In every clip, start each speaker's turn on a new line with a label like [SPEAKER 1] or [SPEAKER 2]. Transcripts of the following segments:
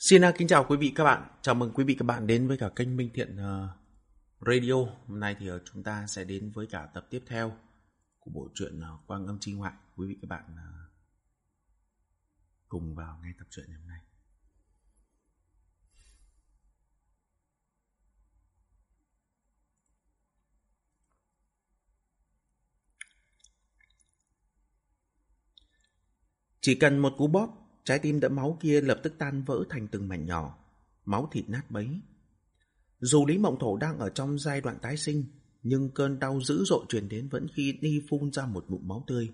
[SPEAKER 1] Xin à, kính chào quý vị các bạn. Chào mừng quý vị các bạn đến với cả kênh Minh Thiện ờ, Radio. Hôm nay thì ờ, chúng ta sẽ đến với cả tập tiếp theo của bộ truyện ờ, Quang âm chi ngoại. Quý vị các bạn cùng vào nghe tập truyện ngày hôm nay. Chỉ cần một cú bóp Trái tim đẫm máu kia lập tức tan vỡ thành từng mảnh nhỏ, máu thịt nát bấy. Dù Lý Mộng Thổ đang ở trong giai đoạn tái sinh, nhưng cơn đau dữ dội truyền đến vẫn khi đi phun ra một ngụm máu tươi.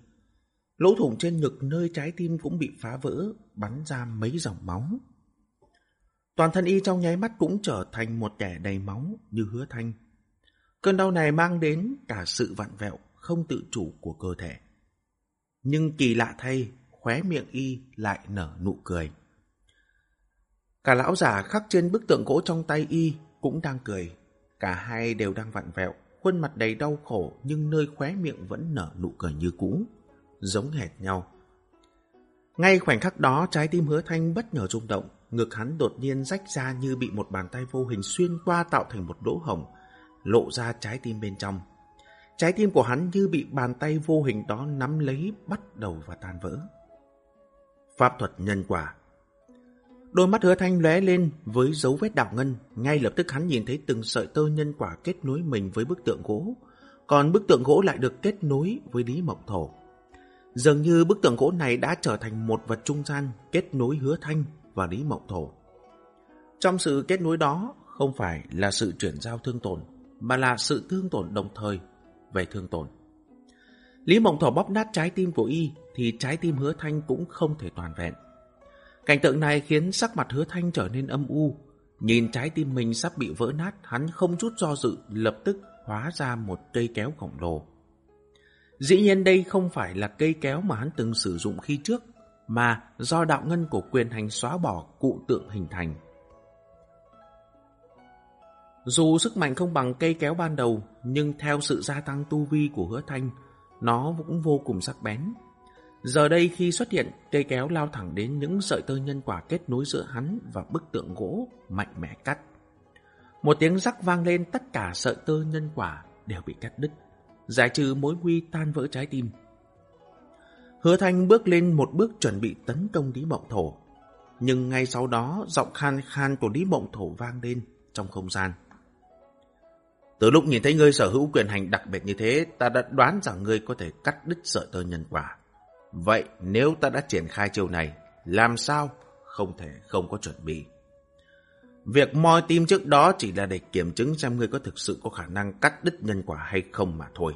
[SPEAKER 1] Lỗ thủng trên ngực nơi trái tim cũng bị phá vỡ, bắn ra mấy dòng máu. Toàn thân y trong nháy mắt cũng trở thành một kẻ đầy máu như hứa thanh. Cơn đau này mang đến cả sự vặn vẹo, không tự chủ của cơ thể. Nhưng kỳ lạ thay, khóe miệng y lại nở nụ cười. Cả lão già khắc trên bức tượng gỗ trong tay y cũng đang cười. Cả hai đều đang vặn vẹo, khuôn mặt đầy đau khổ nhưng nơi khóe miệng vẫn nở nụ cười như cũ, giống hệt nhau. Ngay khoảnh khắc đó trái tim hứa thanh bất ngờ rung động, ngực hắn đột nhiên rách ra như bị một bàn tay vô hình xuyên qua tạo thành một lỗ hổng, lộ ra trái tim bên trong. Trái tim của hắn như bị bàn tay vô hình đó nắm lấy bắt đầu và tan vỡ. Pháp thuật nhân quả Đôi mắt hứa thanh lóe lên với dấu vết đạo ngân, ngay lập tức hắn nhìn thấy từng sợi tơ nhân quả kết nối mình với bức tượng gỗ, còn bức tượng gỗ lại được kết nối với Lý Mộc Thổ. Dường như bức tượng gỗ này đã trở thành một vật trung gian kết nối hứa thanh và Lý Mộc Thổ. Trong sự kết nối đó không phải là sự chuyển giao thương tổn, mà là sự thương tổn đồng thời về thương tổn. Lý Mộng Thổ bóp nát trái tim của y thì trái tim hứa thanh cũng không thể toàn vẹn. Cảnh tượng này khiến sắc mặt hứa thanh trở nên âm u. Nhìn trái tim mình sắp bị vỡ nát, hắn không chút do dự, lập tức hóa ra một cây kéo khổng lồ. Dĩ nhiên đây không phải là cây kéo mà hắn từng sử dụng khi trước, mà do đạo ngân của quyền hành xóa bỏ cụ tượng hình thành. Dù sức mạnh không bằng cây kéo ban đầu, nhưng theo sự gia tăng tu vi của hứa thanh, nó cũng vô cùng sắc bén. Giờ đây khi xuất hiện, cây kéo lao thẳng đến những sợi tơ nhân quả kết nối giữa hắn và bức tượng gỗ mạnh mẽ cắt. Một tiếng rắc vang lên tất cả sợi tơ nhân quả đều bị cắt đứt, giải trừ mối nguy tan vỡ trái tim. Hứa Thanh bước lên một bước chuẩn bị tấn công Lý Mộng Thổ. Nhưng ngay sau đó, giọng khan khan của Lý Mộng Thổ vang lên trong không gian. Từ lúc nhìn thấy ngươi sở hữu quyền hành đặc biệt như thế, ta đã đoán rằng ngươi có thể cắt đứt sợi tơ nhân quả. Vậy nếu ta đã triển khai chiêu này, làm sao không thể không có chuẩn bị? Việc moi tim trước đó chỉ là để kiểm chứng xem ngươi có thực sự có khả năng cắt đứt nhân quả hay không mà thôi.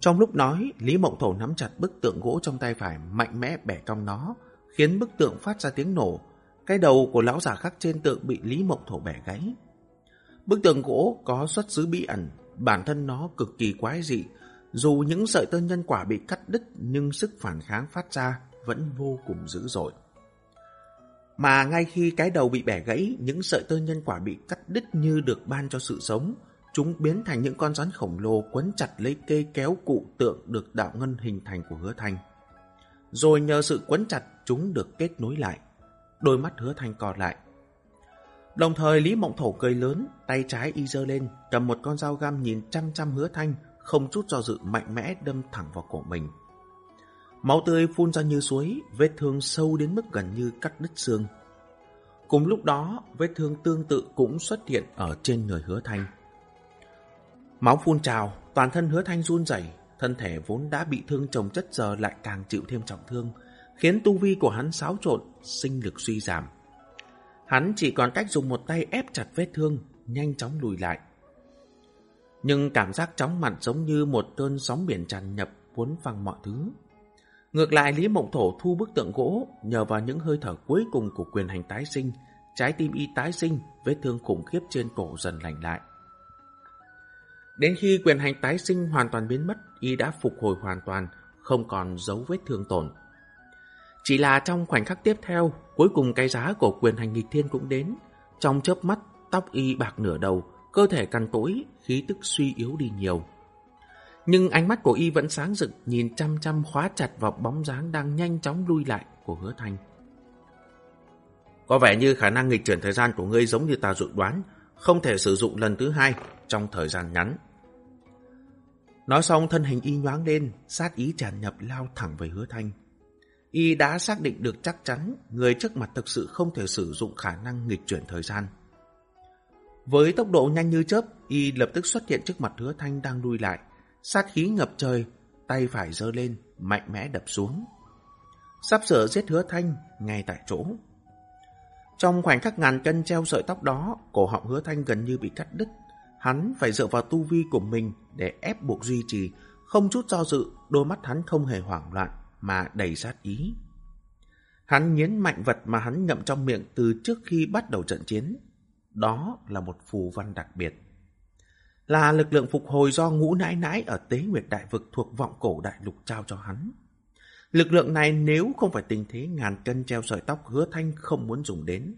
[SPEAKER 1] Trong lúc nói, Lý Mộng Thổ nắm chặt bức tượng gỗ trong tay phải mạnh mẽ bẻ cong nó, khiến bức tượng phát ra tiếng nổ. Cái đầu của lão giả khắc trên tượng bị Lý Mộng Thổ bẻ gãy. Bức tường gỗ có xuất xứ bí ẩn, bản thân nó cực kỳ quái dị, dù những sợi tơ nhân quả bị cắt đứt nhưng sức phản kháng phát ra vẫn vô cùng dữ dội. Mà ngay khi cái đầu bị bẻ gãy, những sợi tơ nhân quả bị cắt đứt như được ban cho sự sống. Chúng biến thành những con rắn khổng lồ quấn chặt lấy cây kéo cụ tượng được đạo ngân hình thành của hứa thanh. Rồi nhờ sự quấn chặt, chúng được kết nối lại. Đôi mắt hứa thanh co lại. Đồng thời Lý Mộng Thổ cười lớn, tay trái y dơ lên, cầm một con dao găm nhìn chăm chăm hứa thanh, không chút do dự mạnh mẽ đâm thẳng vào cổ mình. Máu tươi phun ra như suối, vết thương sâu đến mức gần như cắt đứt xương. Cùng lúc đó, vết thương tương tự cũng xuất hiện ở trên người hứa thanh. Máu phun trào, toàn thân hứa thanh run rẩy, thân thể vốn đã bị thương chồng chất giờ lại càng chịu thêm trọng thương, khiến tu vi của hắn xáo trộn, sinh lực suy giảm. Hắn chỉ còn cách dùng một tay ép chặt vết thương, nhanh chóng lùi lại. Nhưng cảm giác chóng mặt giống như một cơn sóng biển tràn nhập cuốn phăng mọi thứ. Ngược lại Lý Mộng Thổ thu bức tượng gỗ nhờ vào những hơi thở cuối cùng của quyền hành tái sinh, trái tim y tái sinh, vết thương khủng khiếp trên cổ dần lành lại. Đến khi quyền hành tái sinh hoàn toàn biến mất, y đã phục hồi hoàn toàn, không còn dấu vết thương tổn. Chỉ là trong khoảnh khắc tiếp theo, cuối cùng cái giá của quyền hành nghịch thiên cũng đến. Trong chớp mắt, tóc y bạc nửa đầu, cơ thể cằn tối, khí tức suy yếu đi nhiều. Nhưng ánh mắt của y vẫn sáng rực, nhìn chăm chăm khóa chặt vào bóng dáng đang nhanh chóng lui lại của hứa thanh. Có vẻ như khả năng nghịch chuyển thời gian của ngươi giống như ta dự đoán, không thể sử dụng lần thứ hai trong thời gian ngắn. Nói xong thân hình y nhoáng lên, sát ý tràn nhập lao thẳng về hứa thanh. Y đã xác định được chắc chắn người trước mặt thực sự không thể sử dụng khả năng nghịch chuyển thời gian. Với tốc độ nhanh như chớp, Y lập tức xuất hiện trước mặt hứa thanh đang lui lại. Sát khí ngập trời, tay phải giơ lên, mạnh mẽ đập xuống. Sắp sửa giết hứa thanh ngay tại chỗ. Trong khoảnh khắc ngàn cân treo sợi tóc đó, cổ họng hứa thanh gần như bị cắt đứt. Hắn phải dựa vào tu vi của mình để ép buộc duy trì, không chút do dự, đôi mắt hắn không hề hoảng loạn mà đầy sát ý. Hắn nhến mạnh vật mà hắn ngậm trong miệng từ trước khi bắt đầu trận chiến. Đó là một phù văn đặc biệt. Là lực lượng phục hồi do ngũ nãi nãi ở Tế Nguyệt Đại Vực thuộc vọng cổ đại lục trao cho hắn. Lực lượng này nếu không phải tình thế ngàn cân treo sợi tóc hứa thanh không muốn dùng đến.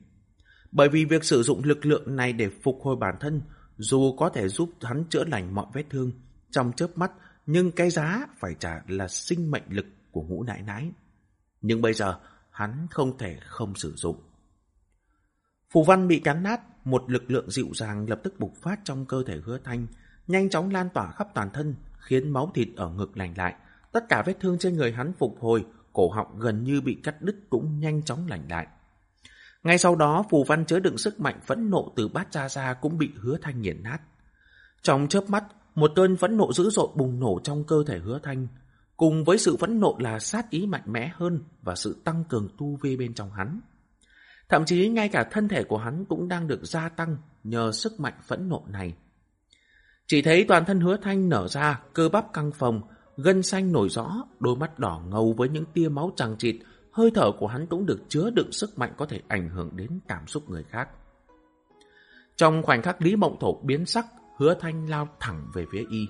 [SPEAKER 1] Bởi vì việc sử dụng lực lượng này để phục hồi bản thân dù có thể giúp hắn chữa lành mọi vết thương trong chớp mắt, nhưng cái giá phải trả là sinh mệnh lực của ngũ nãi nãi. Nhưng bây giờ hắn không thể không sử dụng. Phù văn bị cắn nát, một lực lượng dịu dàng lập tức bùng phát trong cơ thể hứa thanh, nhanh chóng lan tỏa khắp toàn thân, khiến máu thịt ở ngực lành lại. Tất cả vết thương trên người hắn phục hồi, cổ họng gần như bị cắt đứt cũng nhanh chóng lành lại. Ngay sau đó, phù văn chứa đựng sức mạnh phẫn nộ từ bát ra ra cũng bị hứa thanh nghiền nát. Trong chớp mắt, một cơn phẫn nộ dữ dội bùng nổ trong cơ thể hứa thanh. Cùng với sự phẫn nộ là sát ý mạnh mẽ hơn và sự tăng cường tu vi bên trong hắn. Thậm chí ngay cả thân thể của hắn cũng đang được gia tăng nhờ sức mạnh phẫn nộ này. Chỉ thấy toàn thân hứa thanh nở ra, cơ bắp căng phồng, gân xanh nổi rõ, đôi mắt đỏ ngầu với những tia máu chằng chịt, hơi thở của hắn cũng được chứa đựng sức mạnh có thể ảnh hưởng đến cảm xúc người khác. Trong khoảnh khắc Lý Mộng Thổ biến sắc, hứa thanh lao thẳng về phía y.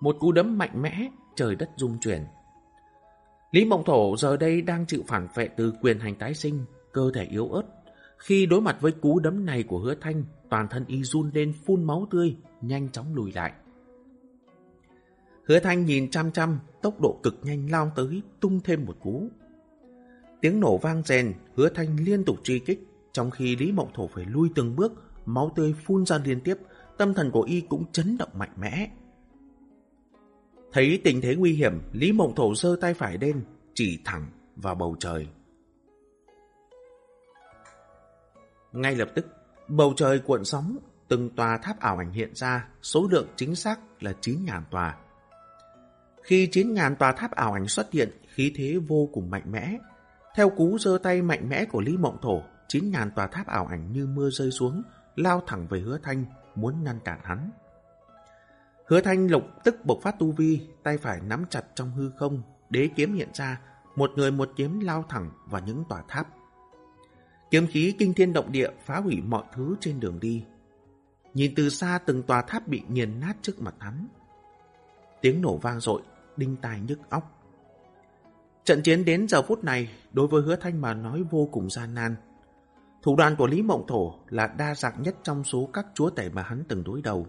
[SPEAKER 1] Một cú đấm mạnh mẽ, trời đất rung chuyển. Lý Mộng Thổ giờ đây đang chịu phản vệ từ quyền hành tái sinh, cơ thể yếu ớt. Khi đối mặt với cú đấm này của hứa thanh, toàn thân y run lên phun máu tươi, nhanh chóng lùi lại. Hứa thanh nhìn chăm chăm, tốc độ cực nhanh lao tới, tung thêm một cú. Tiếng nổ vang rèn, hứa thanh liên tục truy kích, trong khi Lý Mộng Thổ phải lui từng bước, máu tươi phun ra liên tiếp, tâm thần của y cũng chấn động mạnh mẽ. Thấy tình thế nguy hiểm, Lý Mộng Thổ giơ tay phải lên, chỉ thẳng vào bầu trời. Ngay lập tức, bầu trời cuộn sóng, từng tòa tháp ảo ảnh hiện ra, số lượng chính xác là 9.000 tòa. Khi 9.000 tòa tháp ảo ảnh xuất hiện, khí thế vô cùng mạnh mẽ. Theo cú giơ tay mạnh mẽ của Lý Mộng Thổ, 9.000 tòa tháp ảo ảnh như mưa rơi xuống, lao thẳng về hứa thanh, muốn ngăn cản hắn. Hứa thanh lục tức bộc phát tu vi, tay phải nắm chặt trong hư không, đế kiếm hiện ra, một người một kiếm lao thẳng vào những tòa tháp. Kiếm khí kinh thiên động địa phá hủy mọi thứ trên đường đi. Nhìn từ xa từng tòa tháp bị nghiền nát trước mặt hắn. Tiếng nổ vang dội, đinh tai nhức óc. Trận chiến đến giờ phút này, đối với hứa thanh mà nói vô cùng gian nan. Thủ đoạn của Lý Mộng Thổ là đa dạng nhất trong số các chúa tể mà hắn từng đối đầu.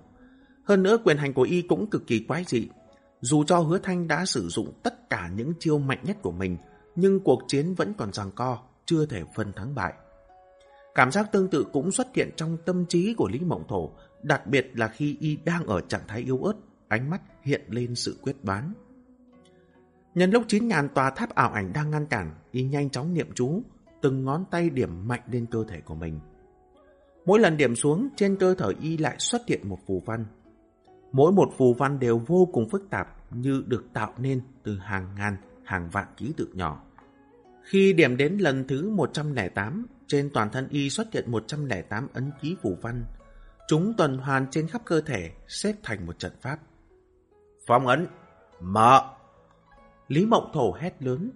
[SPEAKER 1] Hơn nữa quyền hành của y cũng cực kỳ quái dị. Dù cho hứa thanh đã sử dụng tất cả những chiêu mạnh nhất của mình, nhưng cuộc chiến vẫn còn giằng co, chưa thể phân thắng bại. Cảm giác tương tự cũng xuất hiện trong tâm trí của Lý Mộng Thổ, đặc biệt là khi y đang ở trạng thái yếu ớt, ánh mắt hiện lên sự quyết đoán. Nhân lúc 9.000 tòa tháp ảo ảnh đang ngăn cản, y nhanh chóng niệm chú, từng ngón tay điểm mạnh lên cơ thể của mình. Mỗi lần điểm xuống, trên cơ thể y lại xuất hiện một phù văn. Mỗi một phù văn đều vô cùng phức tạp như được tạo nên từ hàng ngàn, hàng vạn ký tự nhỏ. Khi điểm đến lần thứ 108, trên toàn thân y xuất hiện 108 ấn ký phù văn. Chúng tuần hoàn trên khắp cơ thể, xếp thành một trận pháp. Phong ấn, mở! Lý Mộng Thổ hét lớn.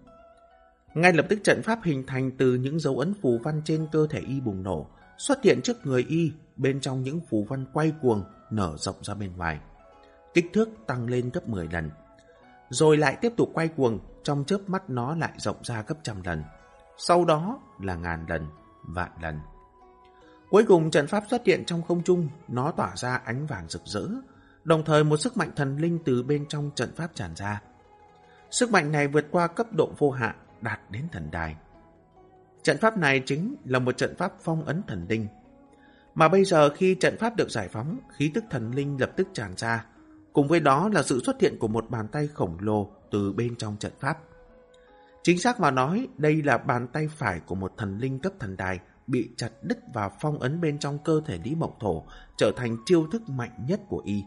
[SPEAKER 1] Ngay lập tức trận pháp hình thành từ những dấu ấn phù văn trên cơ thể y bùng nổ, xuất hiện trước người y, bên trong những phù văn quay cuồng, nở rộng ra bên ngoài. Kích thước tăng lên gấp 10 lần. Rồi lại tiếp tục quay cuồng, trong chớp mắt nó lại rộng ra gấp trăm lần. Sau đó là ngàn lần, vạn lần. Cuối cùng trận pháp xuất hiện trong không trung, nó tỏa ra ánh vàng rực rỡ, đồng thời một sức mạnh thần linh từ bên trong trận pháp tràn ra. Sức mạnh này vượt qua cấp độ vô hạn, đạt đến thần đài. Trận pháp này chính là một trận pháp phong ấn thần linh. Mà bây giờ khi trận pháp được giải phóng, khí tức thần linh lập tức tràn ra. Cùng với đó là sự xuất hiện của một bàn tay khổng lồ từ bên trong trận pháp. Chính xác mà nói, đây là bàn tay phải của một thần linh cấp thần đài bị chặt đứt và phong ấn bên trong cơ thể Lý Mộng Thổ, trở thành chiêu thức mạnh nhất của y.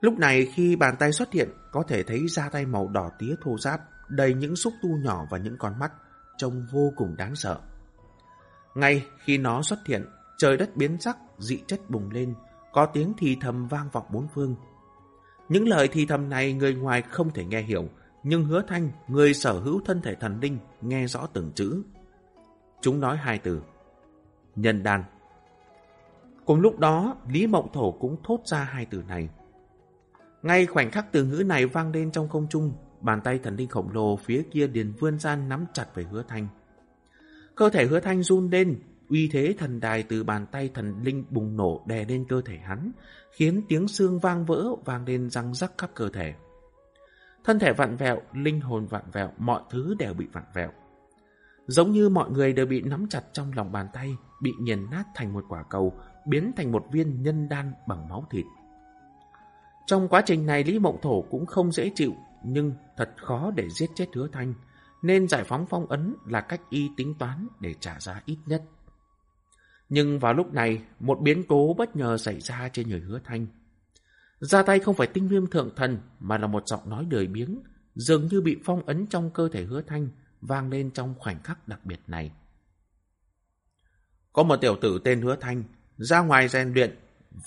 [SPEAKER 1] Lúc này khi bàn tay xuất hiện, có thể thấy da tay màu đỏ tía thô ráp, đầy những xúc tu nhỏ và những con mắt, trông vô cùng đáng sợ. Ngay khi nó xuất hiện, trời đất biến sắc, dị chất bùng lên, có tiếng thì thầm vang vọng bốn phương. Những lời thì thầm này người ngoài không thể nghe hiểu, nhưng hứa thanh, người sở hữu thân thể thần linh, nghe rõ từng chữ. Chúng nói hai từ. Nhân đan. Cùng lúc đó, Lý Mộng Thổ cũng thốt ra hai từ này. Ngay khoảnh khắc từ ngữ này vang lên trong không trung, bàn tay thần linh khổng lồ phía kia liền vươn ra nắm chặt về hứa thanh. Cơ thể hứa thanh run lên, uy thế thần đài từ bàn tay thần linh bùng nổ đè lên cơ thể hắn, khiến tiếng xương vang vỡ vang lên răng rắc khắp cơ thể. Thân thể vặn vẹo, linh hồn vặn vẹo, mọi thứ đều bị vặn vẹo. Giống như mọi người đều bị nắm chặt trong lòng bàn tay, bị nghiền nát thành một quả cầu, biến thành một viên nhân đan bằng máu thịt. Trong quá trình này Lý Mộng Thổ cũng không dễ chịu, nhưng thật khó để giết chết hứa thanh, nên giải phóng phong ấn là cách y tính toán để trả giá ít nhất. Nhưng vào lúc này, một biến cố bất ngờ xảy ra trên người hứa thanh. Ra tay không phải tinh viêm thượng thần, mà là một giọng nói đời biếng, dường như bị phong ấn trong cơ thể hứa thanh, vang lên trong khoảnh khắc đặc biệt này. Có một tiểu tử tên hứa thanh, ra ngoài rèn luyện,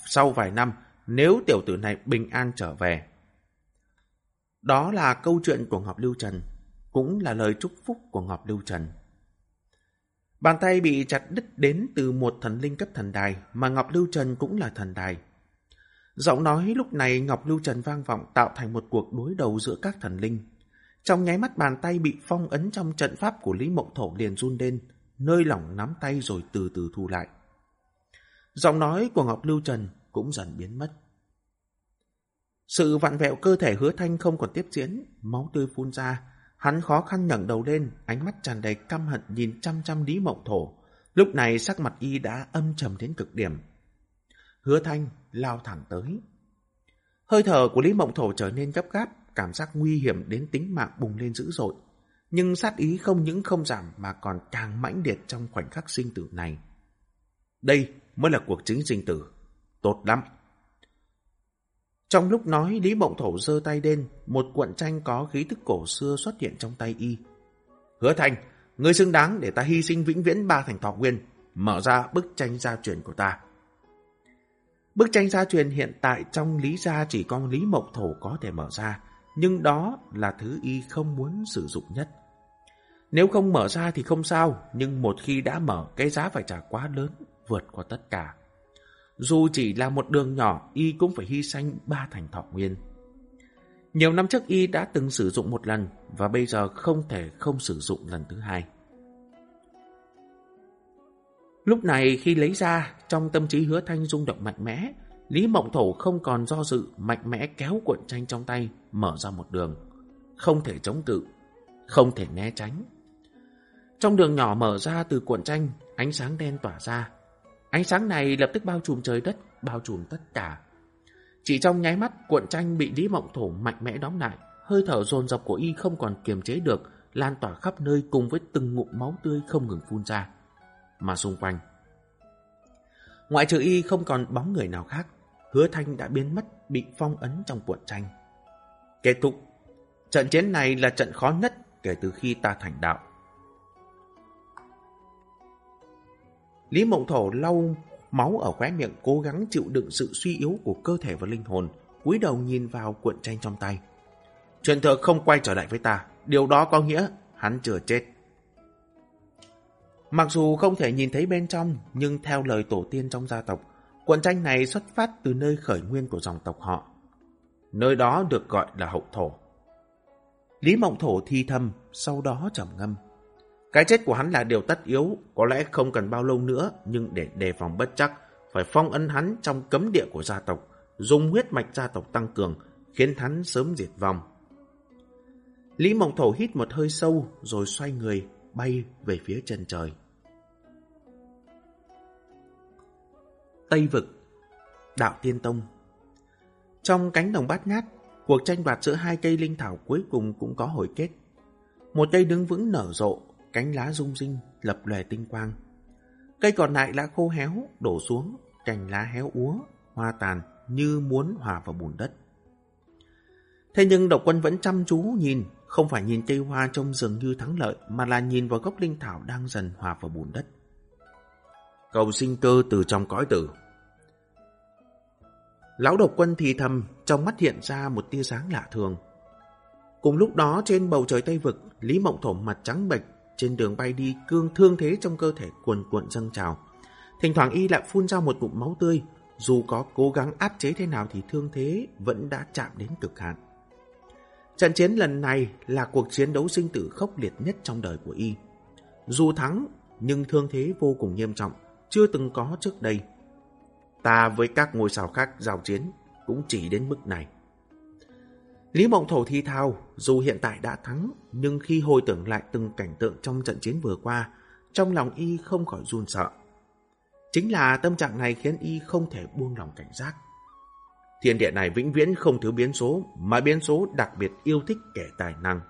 [SPEAKER 1] sau vài năm, nếu tiểu tử này bình an trở về. Đó là câu chuyện của Ngọc Lưu Trần, cũng là lời chúc phúc của Ngọc Lưu Trần. Bàn tay bị chặt đứt đến từ một thần linh cấp thần đài, mà Ngọc Lưu Trần cũng là thần đài. Giọng nói lúc này Ngọc Lưu Trần vang vọng tạo thành một cuộc đối đầu giữa các thần linh. Trong nháy mắt bàn tay bị phong ấn trong trận pháp của Lý Mộng Thổ liền run lên, nơi lỏng nắm tay rồi từ từ thu lại. Giọng nói của Ngọc Lưu Trần cũng dần biến mất. Sự vặn vẹo cơ thể hứa thanh không còn tiếp diễn, máu tươi phun ra. Hắn khó khăn ngẩng đầu lên, ánh mắt tràn đầy căm hận nhìn chăm chăm Lý Mộng Thổ. Lúc này sắc mặt y đã âm trầm đến cực điểm. Hứa thanh lao thẳng tới. Hơi thở của Lý Mộng Thổ trở nên gấp gáp, cảm giác nguy hiểm đến tính mạng bùng lên dữ dội. Nhưng sát ý không những không giảm mà còn càng mãnh liệt trong khoảnh khắc sinh tử này. Đây mới là cuộc chiến sinh tử. Tốt lắm. Trong lúc nói, Lý Mộng Thổ giơ tay lên, một cuộn tranh có khí thức cổ xưa xuất hiện trong tay y. Hứa Thành, ngươi xứng đáng để ta hy sinh vĩnh viễn ba thành thọ nguyên, mở ra bức tranh gia truyền của ta. Bức tranh gia truyền hiện tại trong Lý Gia chỉ có Lý Mộng Thổ có thể mở ra, nhưng đó là thứ y không muốn sử dụng nhất. Nếu không mở ra thì không sao, nhưng một khi đã mở, cái giá phải trả quá lớn, vượt qua tất cả. Dù chỉ là một đường nhỏ, y cũng phải hy sinh ba thành thọ nguyên. Nhiều năm trước y đã từng sử dụng một lần và bây giờ không thể không sử dụng lần thứ hai. Lúc này khi lấy ra, trong tâm trí hứa thanh rung động mạnh mẽ, Lý Mộng Thổ không còn do dự, mạnh mẽ kéo cuộn tranh trong tay, mở ra một đường. Không thể chống cự, không thể né tránh. Trong đường nhỏ mở ra từ cuộn tranh, ánh sáng đen tỏa ra, Ánh sáng này lập tức bao trùm trời đất, bao trùm tất cả. Chỉ trong nháy mắt, cuộn tranh bị Lý Mộng Thổ mạnh mẽ đóng lại, hơi thở dồn dập của y không còn kiềm chế được, lan tỏa khắp nơi cùng với từng ngụm máu tươi không ngừng phun ra. Mà xung quanh, ngoại trừ y không còn bóng người nào khác, hứa thanh đã biến mất, bị phong ấn trong cuộn tranh. Kết thúc, trận chiến này là trận khó nhất kể từ khi ta thành đạo. Lý Mộng Thổ lau máu ở khóe miệng cố gắng chịu đựng sự suy yếu của cơ thể và linh hồn, cúi đầu nhìn vào cuộn tranh trong tay. Truyền thừa không quay trở lại với ta, điều đó có nghĩa hắn chưa chết. Mặc dù không thể nhìn thấy bên trong, nhưng theo lời tổ tiên trong gia tộc, cuộn tranh này xuất phát từ nơi khởi nguyên của dòng tộc họ. Nơi đó được gọi là hậu thổ. Lý Mộng Thổ thi thầm, sau đó trầm ngâm. Cái chết của hắn là điều tất yếu, có lẽ không cần bao lâu nữa, nhưng để đề phòng bất chắc, phải phong ấn hắn trong cấm địa của gia tộc, dùng huyết mạch gia tộc tăng cường, khiến hắn sớm diệt vong. Lý Mộng Thổ hít một hơi sâu rồi xoay người, bay về phía chân trời. Tây Vực Đạo Tiên Tông Trong cánh đồng bát ngát, cuộc tranh đoạt giữa hai cây linh thảo cuối cùng cũng có hồi kết. Một cây đứng vững nở rộ, cánh lá rung rinh, lập lòe tinh quang. Cây còn lại đã khô héo, đổ xuống, cành lá héo úa, hoa tàn như muốn hòa vào bùn đất. Thế nhưng độc quân vẫn chăm chú nhìn, không phải nhìn cây hoa trông dường như thắng lợi, mà là nhìn vào gốc linh thảo đang dần hòa vào bùn đất. Cầu sinh cơ từ trong cõi tử. Lão độc quân thì thầm, trong mắt hiện ra một tia sáng lạ thường. Cùng lúc đó trên bầu trời Tây Vực, Lý Mộng Thổm mặt trắng bệch, trên đường bay đi cương thương thế trong cơ thể cuồn cuộn dâng trào. Thỉnh thoảng y lại phun ra một ngụm máu tươi, dù có cố gắng áp chế thế nào thì thương thế vẫn đã chạm đến cực hạn. Trận chiến lần này là cuộc chiến đấu sinh tử khốc liệt nhất trong đời của y. Dù thắng, nhưng thương thế vô cùng nghiêm trọng, chưa từng có trước đây. Ta với các ngôi sao khác giao chiến cũng chỉ đến mức này. Lý Mộng Thổ thi thao, dù hiện tại đã thắng, nhưng khi hồi tưởng lại từng cảnh tượng trong trận chiến vừa qua, trong lòng y không khỏi run sợ. Chính là tâm trạng này khiến y không thể buông lòng cảnh giác. Thiên địa này vĩnh viễn không thiếu biến số, mà biến số đặc biệt yêu thích kẻ tài năng.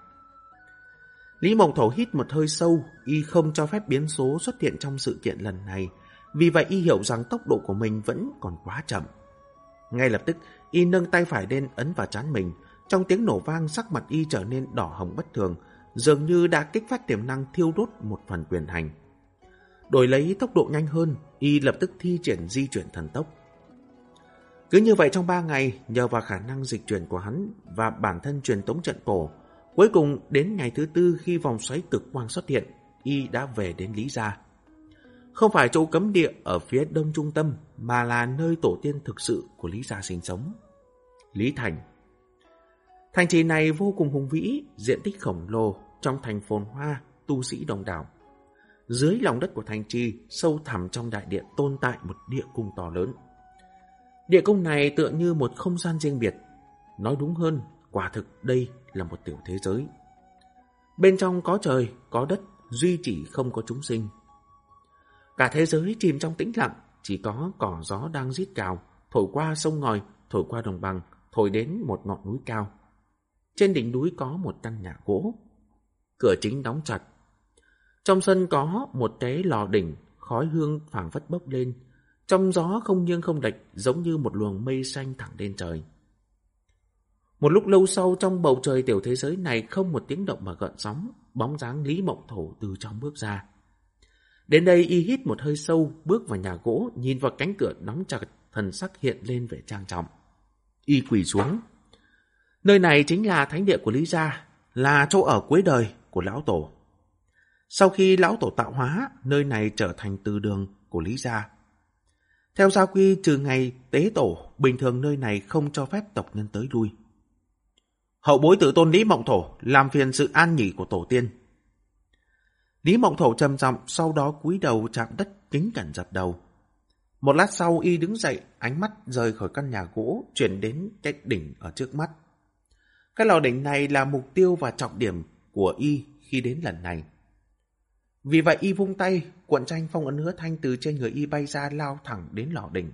[SPEAKER 1] Lý Mộng Thổ hít một hơi sâu, y không cho phép biến số xuất hiện trong sự kiện lần này, vì vậy y hiểu rằng tốc độ của mình vẫn còn quá chậm. Ngay lập tức, y nâng tay phải lên ấn vào trán mình, trong tiếng nổ vang sắc mặt y trở nên đỏ hồng bất thường, dường như đã kích phát tiềm năng thiêu đốt một phần quyền hành. Đổi lấy tốc độ nhanh hơn, y lập tức thi triển di chuyển thần tốc. Cứ như vậy trong ba ngày, nhờ vào khả năng dịch chuyển của hắn và bản thân truyền tống trận cổ, cuối cùng đến ngày thứ tư khi vòng xoáy cực quang xuất hiện, y đã về đến Lý Gia. Không phải chỗ cấm địa ở phía đông trung tâm, mà là nơi tổ tiên thực sự của Lý Gia sinh sống. Lý Thành Thành trì này vô cùng hùng vĩ, diện tích khổng lồ, trong thành phồn hoa, tu sĩ đồng đảo. Dưới lòng đất của thành trì, sâu thẳm trong đại điện tồn tại một địa cung to lớn. Địa cung này tựa như một không gian riêng biệt. Nói đúng hơn, quả thực đây là một tiểu thế giới. Bên trong có trời, có đất, duy chỉ không có chúng sinh. Cả thế giới chìm trong tĩnh lặng, chỉ có cỏ gió đang rít cào, thổi qua sông ngòi, thổi qua đồng bằng, thổi đến một ngọn núi cao. Trên đỉnh núi có một căn nhà gỗ. Cửa chính đóng chặt. Trong sân có một cái lò đỉnh, khói hương phảng phất bốc lên. Trong gió không nghiêng không đạch, giống như một luồng mây xanh thẳng lên trời. Một lúc lâu sau trong bầu trời tiểu thế giới này không một tiếng động mà gợn sóng, bóng dáng Lý Mộng Thổ từ trong bước ra. Đến đây y hít một hơi sâu, bước vào nhà gỗ, nhìn vào cánh cửa đóng chặt, thần sắc hiện lên vẻ trang trọng. Y quỳ xuống, Nơi này chính là thánh địa của Lý Gia, là chỗ ở cuối đời của Lão Tổ. Sau khi Lão Tổ tạo hóa, nơi này trở thành từ đường của Lý Gia. Theo gia quy trừ ngày tế tổ, bình thường nơi này không cho phép tộc nhân tới lui. Hậu bối tự tôn Lý Mộng Thổ làm phiền sự an nhỉ của tổ tiên. Lý Mộng Thổ trầm giọng sau đó cúi đầu chạm đất kính cẩn dập đầu. Một lát sau y đứng dậy, ánh mắt rời khỏi căn nhà gỗ, chuyển đến cái đỉnh ở trước mắt. Cái lò đỉnh này là mục tiêu và trọng điểm của y khi đến lần này. Vì vậy y vung tay, cuộn tranh phong ấn hứa thanh từ trên người y bay ra lao thẳng đến lò đỉnh.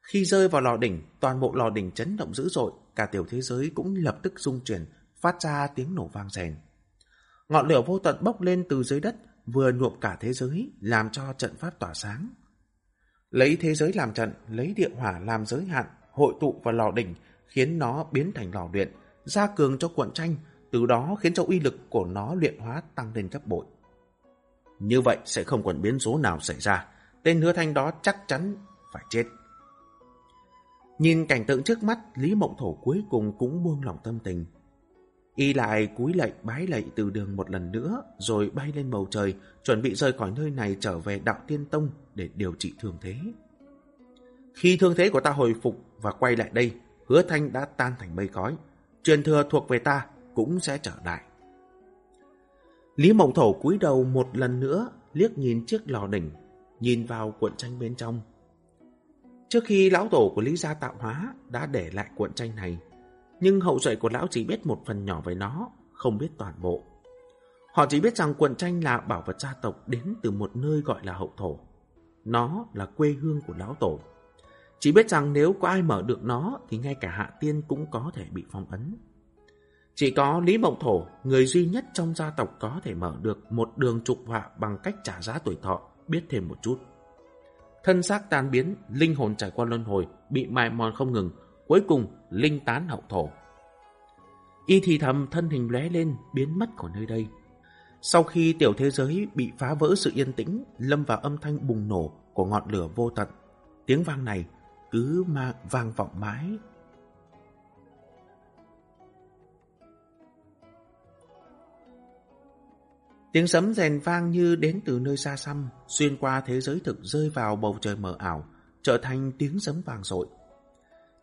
[SPEAKER 1] Khi rơi vào lò đỉnh, toàn bộ lò đỉnh chấn động dữ dội, cả tiểu thế giới cũng lập tức rung chuyển, phát ra tiếng nổ vang rèn. Ngọn lửa vô tận bốc lên từ dưới đất, vừa nhuộm cả thế giới, làm cho trận pháp tỏa sáng. Lấy thế giới làm trận, lấy địa hỏa làm giới hạn, hội tụ vào lò đỉnh, khiến nó biến thành lò luyện, gia cường cho cuộn tranh, từ đó khiến cho uy lực của nó luyện hóa tăng lên gấp bội. Như vậy sẽ không còn biến số nào xảy ra, tên hứa thanh đó chắc chắn phải chết. Nhìn cảnh tượng trước mắt, Lý Mộng Thổ cuối cùng cũng buông lòng tâm tình. Y lại cúi lạy bái lạy từ đường một lần nữa, rồi bay lên bầu trời, chuẩn bị rời khỏi nơi này trở về đạo tiên tông để điều trị thương thế. Khi thương thế của ta hồi phục và quay lại đây, hứa thanh đã tan thành mây khói, truyền thừa thuộc về ta cũng sẽ trở lại. Lý Mộng Thổ cúi đầu một lần nữa, liếc nhìn chiếc lò đỉnh, nhìn vào cuộn tranh bên trong. Trước khi lão tổ của Lý Gia tạo hóa đã để lại cuộn tranh này, nhưng hậu duệ của lão chỉ biết một phần nhỏ về nó, không biết toàn bộ. Họ chỉ biết rằng cuộn tranh là bảo vật gia tộc đến từ một nơi gọi là hậu thổ. Nó là quê hương của lão tổ. Chỉ biết rằng nếu có ai mở được nó thì ngay cả hạ tiên cũng có thể bị phong ấn. Chỉ có Lý Mộng Thổ, người duy nhất trong gia tộc có thể mở được một đường trục họa bằng cách trả giá tuổi thọ, biết thêm một chút. Thân xác tan biến, linh hồn trải qua luân hồi, bị mài mòn không ngừng, cuối cùng linh tán hậu thổ. Y thì thầm thân hình lóe lên, biến mất khỏi nơi đây. Sau khi tiểu thế giới bị phá vỡ sự yên tĩnh, lâm vào âm thanh bùng nổ của ngọn lửa vô tận. Tiếng vang này cứ mà vang vọng mãi. Tiếng sấm rèn vang như đến từ nơi xa xăm, xuyên qua thế giới thực rơi vào bầu trời mờ ảo, trở thành tiếng sấm vàng rội.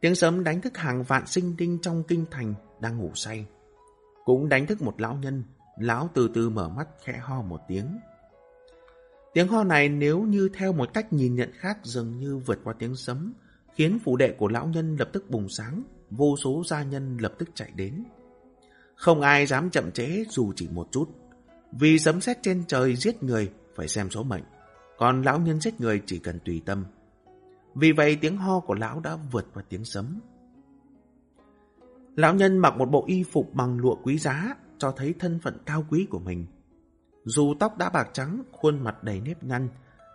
[SPEAKER 1] Tiếng sấm đánh thức hàng vạn sinh linh trong kinh thành đang ngủ say. Cũng đánh thức một lão nhân, lão từ từ mở mắt khẽ ho một tiếng. Tiếng ho này nếu như theo một cách nhìn nhận khác dường như vượt qua tiếng sấm, khiến phủ đệ của lão nhân lập tức bùng sáng, vô số gia nhân lập tức chạy đến. Không ai dám chậm chế dù chỉ một chút, vì sấm sét trên trời giết người phải xem số mệnh, còn lão nhân giết người chỉ cần tùy tâm. Vì vậy tiếng ho của lão đã vượt qua tiếng sấm. Lão nhân mặc một bộ y phục bằng lụa quý giá, cho thấy thân phận cao quý của mình. Dù tóc đã bạc trắng, khuôn mặt đầy nếp nhăn,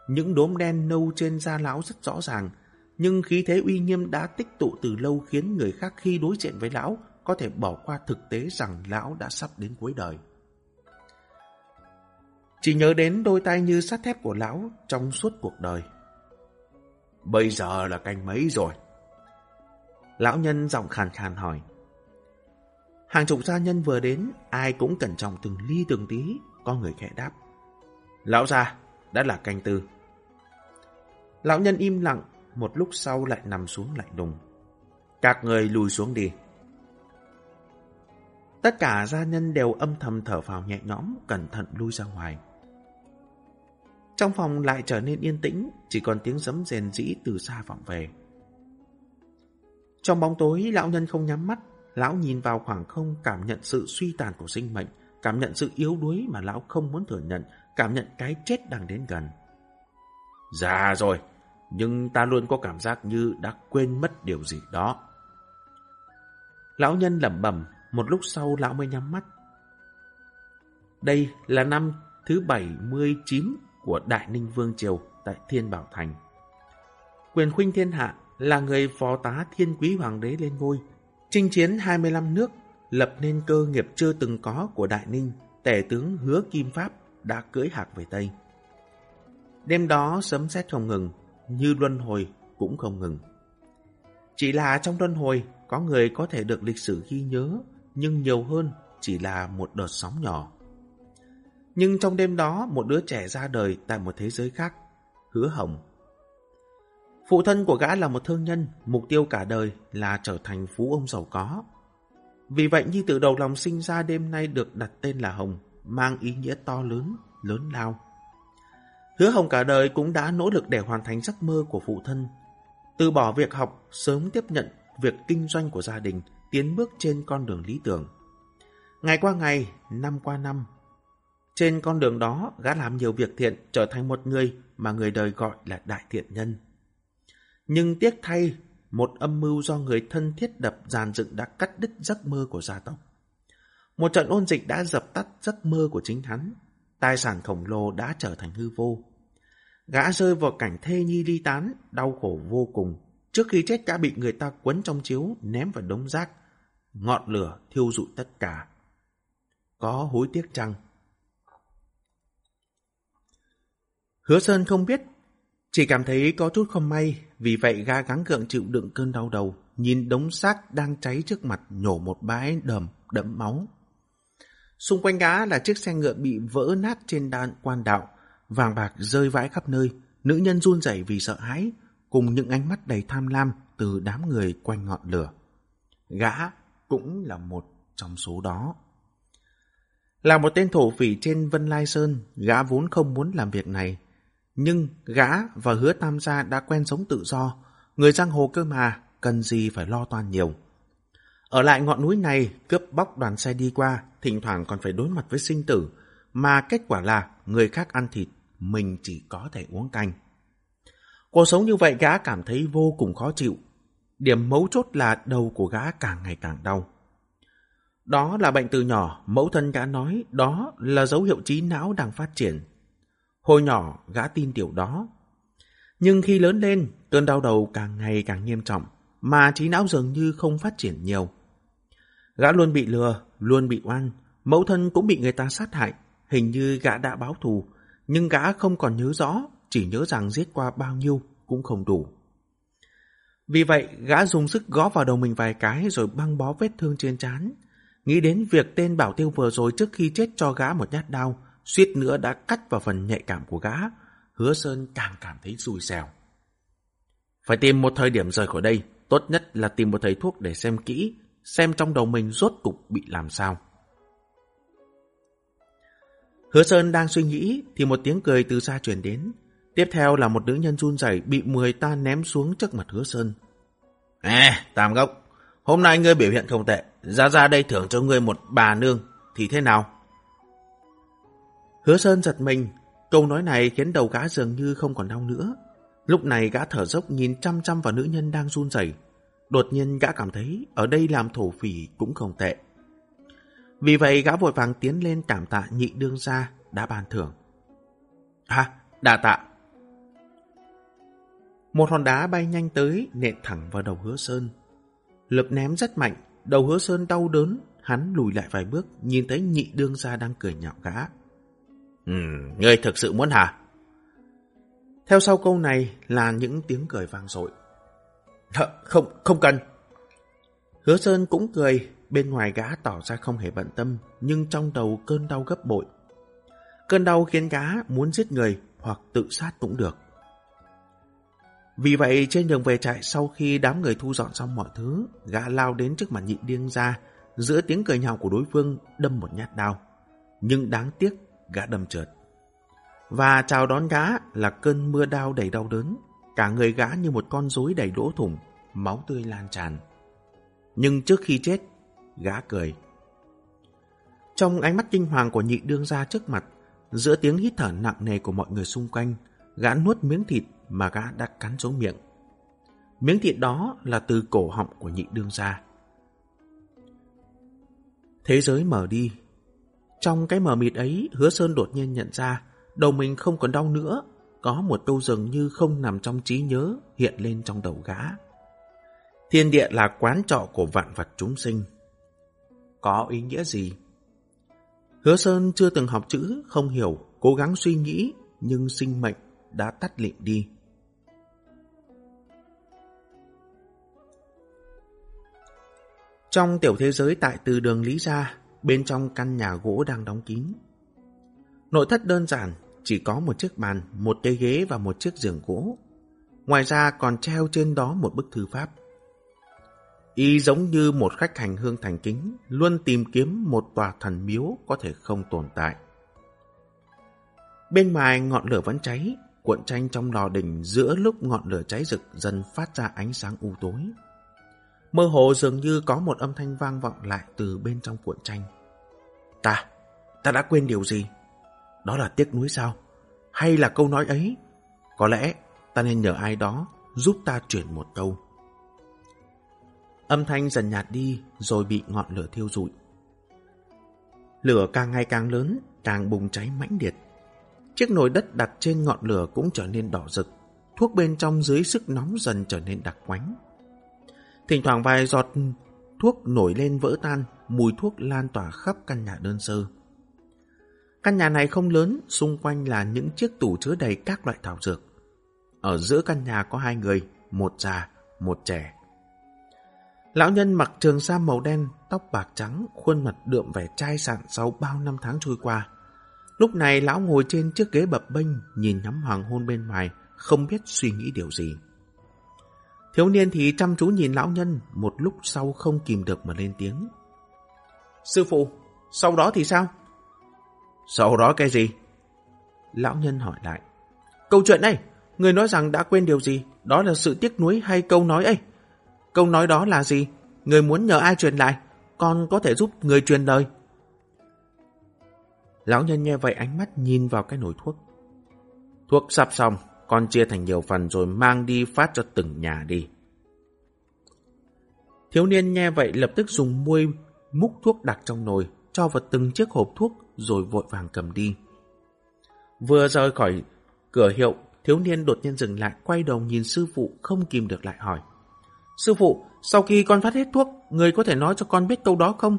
[SPEAKER 1] những đốm đen nâu trên da lão rất rõ ràng, nhưng khí thế uy nghiêm đã tích tụ từ lâu khiến người khác khi đối diện với lão có thể bỏ qua thực tế rằng lão đã sắp đến cuối đời. Chỉ nhớ đến đôi tay như sắt thép của lão trong suốt cuộc đời. Bây giờ là canh mấy rồi? Lão nhân giọng khàn khàn hỏi. Hàng chục gia nhân vừa đến, ai cũng cẩn trọng từng ly từng tí, có người khẽ đáp. Lão gia, đã là canh tư. Lão nhân im lặng, một lúc sau lại nằm xuống lạnh đùng. Các người lùi xuống đi. Tất cả gia nhân đều âm thầm thở phào nhẹ nhõm, cẩn thận lui ra ngoài. Trong phòng lại trở nên yên tĩnh, chỉ còn tiếng giấm rèn rĩ từ xa vọng về. Trong bóng tối, lão nhân không nhắm mắt, lão nhìn vào khoảng không cảm nhận sự suy tàn của sinh mệnh, cảm nhận sự yếu đuối mà lão không muốn thừa nhận, cảm nhận cái chết đang đến gần. Già rồi, nhưng ta luôn có cảm giác như đã quên mất điều gì đó. Lão nhân lẩm bẩm, một lúc sau lão mới nhắm mắt. Đây là năm thứ 79 của Đại Ninh Vương Triều tại Thiên Bảo Thành. Quyền khuynh thiên hạ là người phó tá thiên quý hoàng đế lên ngôi, chinh chiến 25 nước, lập nên cơ nghiệp chưa từng có của Đại Ninh, tể tướng hứa Kim Pháp đã cưỡi hạc về Tây. Đêm đó sấm sét không ngừng, như luân hồi cũng không ngừng. Chỉ là trong luân hồi có người có thể được lịch sử ghi nhớ, nhưng nhiều hơn chỉ là một đợt sóng nhỏ. Nhưng trong đêm đó, một đứa trẻ ra đời tại một thế giới khác, hứa hồng. Phụ thân của gã là một thương nhân, mục tiêu cả đời là trở thành phú ông giàu có. Vì vậy Nhi từ đầu lòng sinh ra đêm nay được đặt tên là Hồng, mang ý nghĩa to lớn, lớn lao. Hứa Hồng cả đời cũng đã nỗ lực để hoàn thành giấc mơ của phụ thân. Từ bỏ việc học, sớm tiếp nhận việc kinh doanh của gia đình, tiến bước trên con đường lý tưởng. Ngày qua ngày, năm qua năm, trên con đường đó, gã làm nhiều việc thiện, trở thành một người mà người đời gọi là đại thiện nhân. Nhưng tiếc thay, một âm mưu do người thân thiết đập giàn dựng đã cắt đứt giấc mơ của gia tộc. Một trận ôn dịch đã dập tắt giấc mơ của chính hắn. Tài sản khổng lồ đã trở thành hư vô. Gã rơi vào cảnh thê nhi ly tán, đau khổ vô cùng. Trước khi chết đã bị người ta quấn trong chiếu, ném vào đống rác. Ngọn lửa thiêu dụi tất cả. Có hối tiếc chăng? Hứa Sơn không biết, chỉ cảm thấy có chút không may, vì vậy ga gắng gượng chịu đựng cơn đau đầu, nhìn đống xác đang cháy trước mặt nhổ một bãi đầm đẫm máu. Xung quanh gã là chiếc xe ngựa bị vỡ nát trên đan quan đạo, vàng bạc rơi vãi khắp nơi, nữ nhân run rẩy vì sợ hãi, cùng những ánh mắt đầy tham lam từ đám người quanh ngọn lửa. Gã cũng là một trong số đó. Là một tên thổ phỉ trên Vân Lai Sơn, gã vốn không muốn làm việc này, nhưng gã và hứa tam gia đã quen sống tự do, người giang hồ cơ mà, cần gì phải lo toan nhiều. Ở lại ngọn núi này, cướp bóc đoàn xe đi qua, thỉnh thoảng còn phải đối mặt với sinh tử. mà kết quả là người khác ăn thịt, mình chỉ có thể uống canh. Cuộc sống như vậy gã cảm thấy vô cùng khó chịu. Điểm mấu chốt là đầu của gã càng ngày càng đau. Đó là bệnh từ nhỏ, mẫu thân gã nói đó là dấu hiệu trí não đang phát triển. Hồi nhỏ, gã tin điều đó. Nhưng khi lớn lên, cơn đau đầu càng ngày càng nghiêm trọng, mà trí não dường như không phát triển nhiều. Gã luôn bị lừa, luôn bị oan, mẫu thân cũng bị người ta sát hại, hình như gã đã báo thù, nhưng gã không còn nhớ rõ, chỉ nhớ rằng giết qua bao nhiêu cũng không đủ. Vì vậy, gã dùng sức gõ vào đầu mình vài cái rồi băng bó vết thương trên trán, Nghĩ đến việc tên bảo tiêu vừa rồi trước khi chết cho gã một nhát đau, suýt nữa đã cắt vào phần nhạy cảm của gã, hứa Sơn càng cảm thấy xui xẻo. Phải tìm một thời điểm rời khỏi đây, tốt nhất là tìm một thầy thuốc để xem kỹ, xem trong đầu mình rốt cục bị làm sao. Hứa Sơn đang suy nghĩ thì một tiếng cười từ xa truyền đến. Tiếp theo là một nữ nhân run rẩy bị mười ta ném xuống trước mặt Hứa Sơn. À, Tam Gốc, hôm nay ngươi biểu hiện không tệ, ra ra đây thưởng cho ngươi một bà nương, thì thế nào? Hứa Sơn giật mình, câu nói này khiến đầu gã dường như không còn đau nữa. Lúc này gã thở dốc nhìn chăm chăm vào nữ nhân đang run rẩy. Đột nhiên gã cảm thấy ở đây làm thổ phỉ cũng không tệ. Vì vậy gã vội vàng tiến lên cảm tạ nhị đương gia đã ban thưởng. À, đà tạ. Một hòn đá bay nhanh tới nện thẳng vào đầu hứa Sơn. Lực ném rất mạnh, đầu hứa Sơn đau đớn, hắn lùi lại vài bước, nhìn thấy nhị đương gia đang cười nhạo gã. Ừ, ngươi thực sự muốn hả? Theo sau câu này là những tiếng cười vang dội. Không, không cần. Hứa Sơn cũng cười, bên ngoài gã tỏ ra không hề bận tâm, nhưng trong đầu cơn đau gấp bội. Cơn đau khiến gã muốn giết người hoặc tự sát cũng được. Vì vậy trên đường về trại sau khi đám người thu dọn xong mọi thứ, gã lao đến trước mặt nhị điên ra, giữa tiếng cười nhạo của đối phương đâm một nhát đao. Nhưng đáng tiếc, gã đâm trượt. Và chào đón gã là cơn mưa đau đầy đau đớn, cả người gã như một con rối đầy đỗ thủng, máu tươi lan tràn. Nhưng trước khi chết, gã cười. Trong ánh mắt kinh hoàng của nhị đương ra trước mặt, giữa tiếng hít thở nặng nề của mọi người xung quanh, gã nuốt miếng thịt mà gã đã cắn xuống miệng. Miếng thịt đó là từ cổ họng của nhị đương gia. Thế giới mở đi. Trong cái mở mịt ấy, hứa sơn đột nhiên nhận ra đầu mình không còn đau nữa. Có một câu dường như không nằm trong trí nhớ hiện lên trong đầu gã. Thiên địa là quán trọ của vạn vật chúng sinh. Có ý nghĩa gì? Hứa Sơn chưa từng học chữ, không hiểu, cố gắng suy nghĩ, nhưng sinh mệnh đã tắt lịm đi. Trong tiểu thế giới tại từ đường Lý Gia, bên trong căn nhà gỗ đang đóng kín. Nội thất đơn giản, chỉ có một chiếc bàn, một cây ghế và một chiếc giường gỗ. Ngoài ra còn treo trên đó một bức thư pháp. Y giống như một khách hành hương thành kính, luôn tìm kiếm một tòa thần miếu có thể không tồn tại. Bên ngoài ngọn lửa vẫn cháy, cuộn tranh trong lò đỉnh giữa lúc ngọn lửa cháy rực dần phát ra ánh sáng u tối. Mơ hồ dường như có một âm thanh vang vọng lại từ bên trong cuộn tranh. Ta, ta đã quên điều gì? Đó là tiếc nuối sao? Hay là câu nói ấy? Có lẽ ta nên nhờ ai đó giúp ta chuyển một câu. Âm thanh dần nhạt đi rồi bị ngọn lửa thiêu rụi. Lửa càng ngày càng lớn, càng bùng cháy mãnh liệt. Chiếc nồi đất đặt trên ngọn lửa cũng trở nên đỏ rực. Thuốc bên trong dưới sức nóng dần trở nên đặc quánh. Thỉnh thoảng vài giọt thuốc nổi lên vỡ tan, mùi thuốc lan tỏa khắp căn nhà đơn sơ. Căn nhà này không lớn, xung quanh là những chiếc tủ chứa đầy các loại thảo dược. Ở giữa căn nhà có hai người, một già, một trẻ. Lão nhân mặc trường sa màu đen, tóc bạc trắng, khuôn mặt đượm vẻ chai sạn sau bao năm tháng trôi qua. Lúc này lão ngồi trên chiếc ghế bập bênh, nhìn ngắm hoàng hôn bên ngoài, không biết suy nghĩ điều gì. Thiếu niên thì chăm chú nhìn lão nhân, một lúc sau không kìm được mà lên tiếng. Sư phụ, sau đó thì sao? Sau đó cái gì? Lão nhân hỏi lại. Câu chuyện này, người nói rằng đã quên điều gì, đó là sự tiếc nuối hay câu nói ấy? Câu nói đó là gì? Người muốn nhờ ai truyền lại? Con có thể giúp người truyền lời. Lão nhân nghe vậy ánh mắt nhìn vào cái nồi thuốc. Thuốc sắp xong, con chia thành nhiều phần rồi mang đi phát cho từng nhà đi. Thiếu niên nghe vậy lập tức dùng muôi múc thuốc đặt trong nồi, cho vào từng chiếc hộp thuốc rồi vội vàng cầm đi. Vừa rời khỏi cửa hiệu, thiếu niên đột nhiên dừng lại, quay đầu nhìn sư phụ không kìm được lại hỏi. Sư phụ, sau khi con phát hết thuốc, người có thể nói cho con biết câu đó không?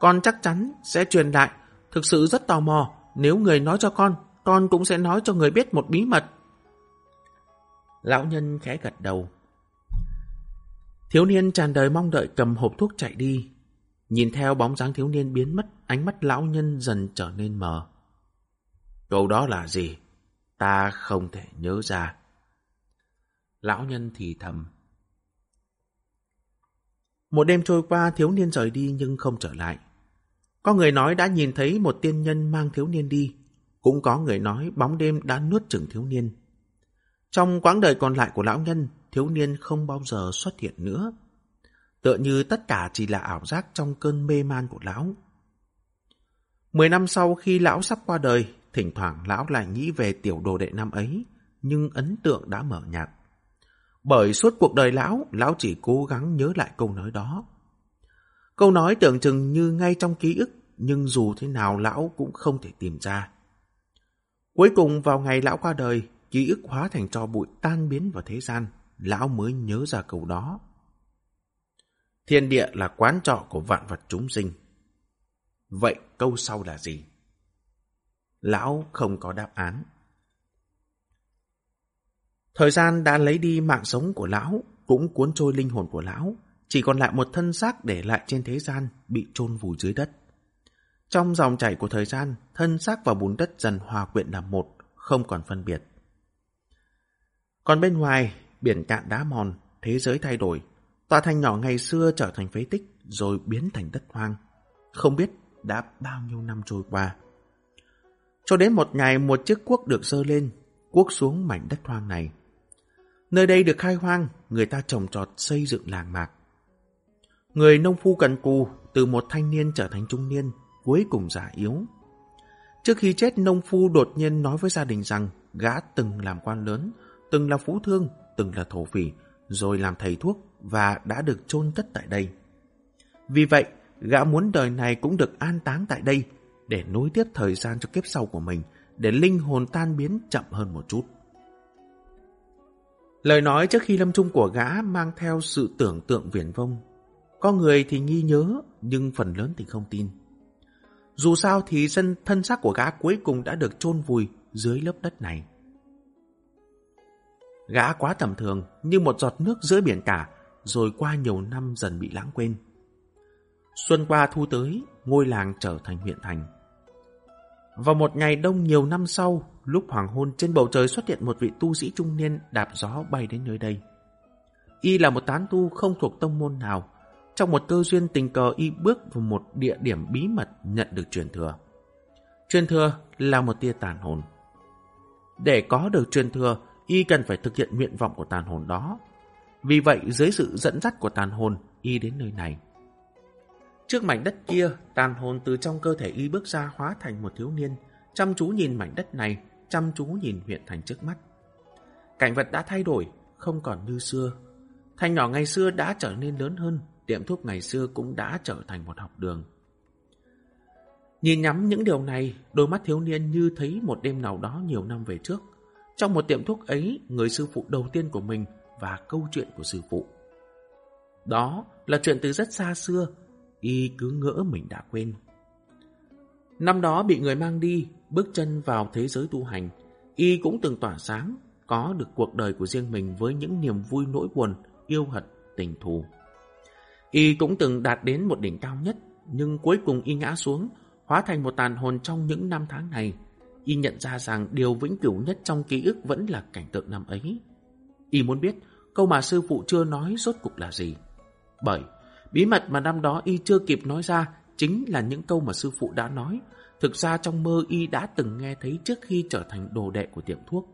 [SPEAKER 1] Con chắc chắn sẽ truyền lại. Thực sự rất tò mò, nếu người nói cho con, con cũng sẽ nói cho người biết một bí mật. Lão nhân khẽ gật đầu. Thiếu niên tràn đời mong đợi cầm hộp thuốc chạy đi. Nhìn theo bóng dáng thiếu niên biến mất, ánh mắt lão nhân dần trở nên mờ. Câu đó là gì? Ta không thể nhớ ra. Lão nhân thì thầm. Một đêm trôi qua, thiếu niên rời đi nhưng không trở lại. Có người nói đã nhìn thấy một tiên nhân mang thiếu niên đi. Cũng có người nói bóng đêm đã nuốt chửng thiếu niên. Trong quãng đời còn lại của lão nhân, thiếu niên không bao giờ xuất hiện nữa. Tựa như tất cả chỉ là ảo giác trong cơn mê man của lão. Mười năm sau khi lão sắp qua đời, thỉnh thoảng lão lại nghĩ về tiểu đồ đệ năm ấy, nhưng ấn tượng đã mở nhạt. Bởi suốt cuộc đời lão, lão chỉ cố gắng nhớ lại câu nói đó. Câu nói tưởng chừng như ngay trong ký ức, nhưng dù thế nào lão cũng không thể tìm ra. Cuối cùng vào ngày lão qua đời, ký ức hóa thành cho bụi tan biến vào thế gian, lão mới nhớ ra câu đó. Thiên địa là quán trọ của vạn vật chúng sinh. Vậy câu sau là gì? Lão không có đáp án. Thời gian đã lấy đi mạng sống của lão, cũng cuốn trôi linh hồn của lão, chỉ còn lại một thân xác để lại trên thế gian, bị chôn vùi dưới đất. Trong dòng chảy của thời gian, thân xác và bùn đất dần hòa quyện làm một, không còn phân biệt. Còn bên ngoài, biển cạn đá mòn, thế giới thay đổi, tòa thành nhỏ ngày xưa trở thành phế tích, rồi biến thành đất hoang. Không biết đã bao nhiêu năm trôi qua. Cho đến một ngày một chiếc cuốc được dơ lên, cuốc xuống mảnh đất hoang này. Nơi đây được khai hoang, người ta trồng trọt xây dựng làng mạc. Người nông phu cần cù từ một thanh niên trở thành trung niên, cuối cùng già yếu. Trước khi chết, nông phu đột nhiên nói với gia đình rằng gã từng làm quan lớn, từng là phú thương, từng là thổ phỉ, rồi làm thầy thuốc và đã được chôn cất tại đây. Vì vậy, gã muốn đời này cũng được an táng tại đây để nối tiếp thời gian cho kiếp sau của mình, để linh hồn tan biến chậm hơn một chút. Lời nói trước khi lâm chung của gã mang theo sự tưởng tượng viển vông. Có người thì nghi nhớ, nhưng phần lớn thì không tin. Dù sao thì sân thân xác của gã cuối cùng đã được chôn vùi dưới lớp đất này. Gã quá tầm thường như một giọt nước giữa biển cả, rồi qua nhiều năm dần bị lãng quên. Xuân qua thu tới, ngôi làng trở thành huyện thành. Vào một ngày đông nhiều năm sau, lúc hoàng hôn trên bầu trời xuất hiện một vị tu sĩ trung niên đạp gió bay đến nơi đây. Y là một tán tu không thuộc tông môn nào. Trong một cơ duyên tình cờ y bước vào một địa điểm bí mật nhận được truyền thừa. Truyền thừa là một tia tàn hồn. Để có được truyền thừa, y cần phải thực hiện nguyện vọng của tàn hồn đó. Vì vậy, dưới sự dẫn dắt của tàn hồn, y đến nơi này. Trước mảnh đất kia, tàn hồn từ trong cơ thể y bước ra hóa thành một thiếu niên, chăm chú nhìn mảnh đất này, chăm chú nhìn huyện thành trước mắt. Cảnh vật đã thay đổi, không còn như xưa. Thành nhỏ ngày xưa đã trở nên lớn hơn, tiệm thuốc ngày xưa cũng đã trở thành một học đường. Nhìn nhắm những điều này, đôi mắt thiếu niên như thấy một đêm nào đó nhiều năm về trước. Trong một tiệm thuốc ấy, người sư phụ đầu tiên của mình và câu chuyện của sư phụ. Đó là chuyện từ rất xa xưa, y cứ ngỡ mình đã quên. Năm đó bị người mang đi, bước chân vào thế giới tu hành, y cũng từng tỏa sáng, có được cuộc đời của riêng mình với những niềm vui nỗi buồn, yêu hận, tình thù. Y cũng từng đạt đến một đỉnh cao nhất, nhưng cuối cùng y ngã xuống, hóa thành một tàn hồn trong những năm tháng này. Y nhận ra rằng điều vĩnh cửu nhất trong ký ức vẫn là cảnh tượng năm ấy. Y muốn biết câu mà sư phụ chưa nói rốt cục là gì. Bởi bí mật mà năm đó Y chưa kịp nói ra chính là những câu mà sư phụ đã nói. Thực ra trong mơ Y đã từng nghe thấy trước khi trở thành đồ đệ của tiệm thuốc.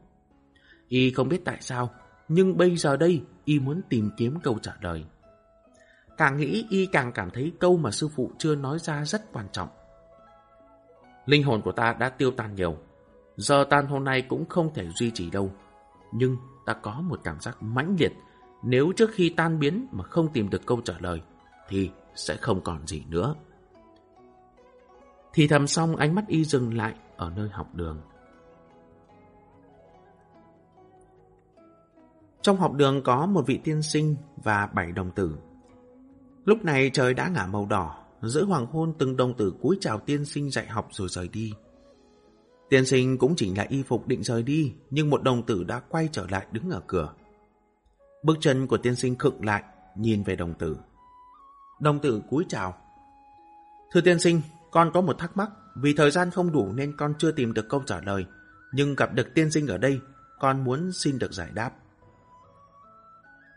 [SPEAKER 1] Y không biết tại sao, nhưng bây giờ đây Y muốn tìm kiếm câu trả lời. Càng nghĩ Y càng cảm thấy câu mà sư phụ chưa nói ra rất quan trọng. Linh hồn của ta đã tiêu tan nhiều. Giờ tan hôm nay cũng không thể duy trì đâu. Nhưng ta có một cảm giác mãnh liệt. Nếu trước khi tan biến mà không tìm được câu trả lời, thì sẽ không còn gì nữa. Thì thầm xong ánh mắt y dừng lại ở nơi học đường. Trong học đường có một vị tiên sinh và bảy đồng tử. Lúc này trời đã ngả màu đỏ, giữa hoàng hôn từng đồng tử cúi chào tiên sinh dạy học rồi rời đi. Tiên sinh cũng chỉnh lại y phục định rời đi, nhưng một đồng tử đã quay trở lại đứng ở cửa. Bước chân của tiên sinh khựng lại, nhìn về đồng tử. Đồng tử cúi chào. Thưa tiên sinh, con có một thắc mắc, vì thời gian không đủ nên con chưa tìm được câu trả lời, nhưng gặp được tiên sinh ở đây, con muốn xin được giải đáp.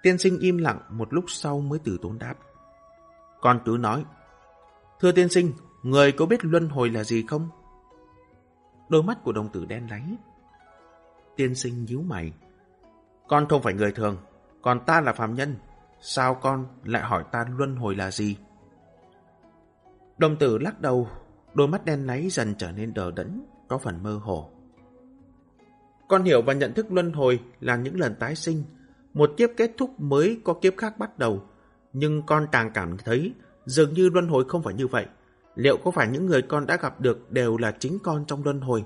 [SPEAKER 1] Tiên sinh im lặng một lúc sau mới từ tốn đáp. Con cứ nói, Thưa tiên sinh, người có biết luân hồi là gì không? Đôi mắt của đồng tử đen láy. Tiên sinh nhíu mày. Con không phải người thường, còn ta là phàm nhân. Sao con lại hỏi ta luân hồi là gì? Đồng tử lắc đầu, đôi mắt đen láy dần trở nên đờ đẫn, có phần mơ hồ. Con hiểu và nhận thức luân hồi là những lần tái sinh, một kiếp kết thúc mới có kiếp khác bắt đầu. Nhưng con càng cảm thấy dường như luân hồi không phải như vậy. Liệu có phải những người con đã gặp được đều là chính con trong luân hồi?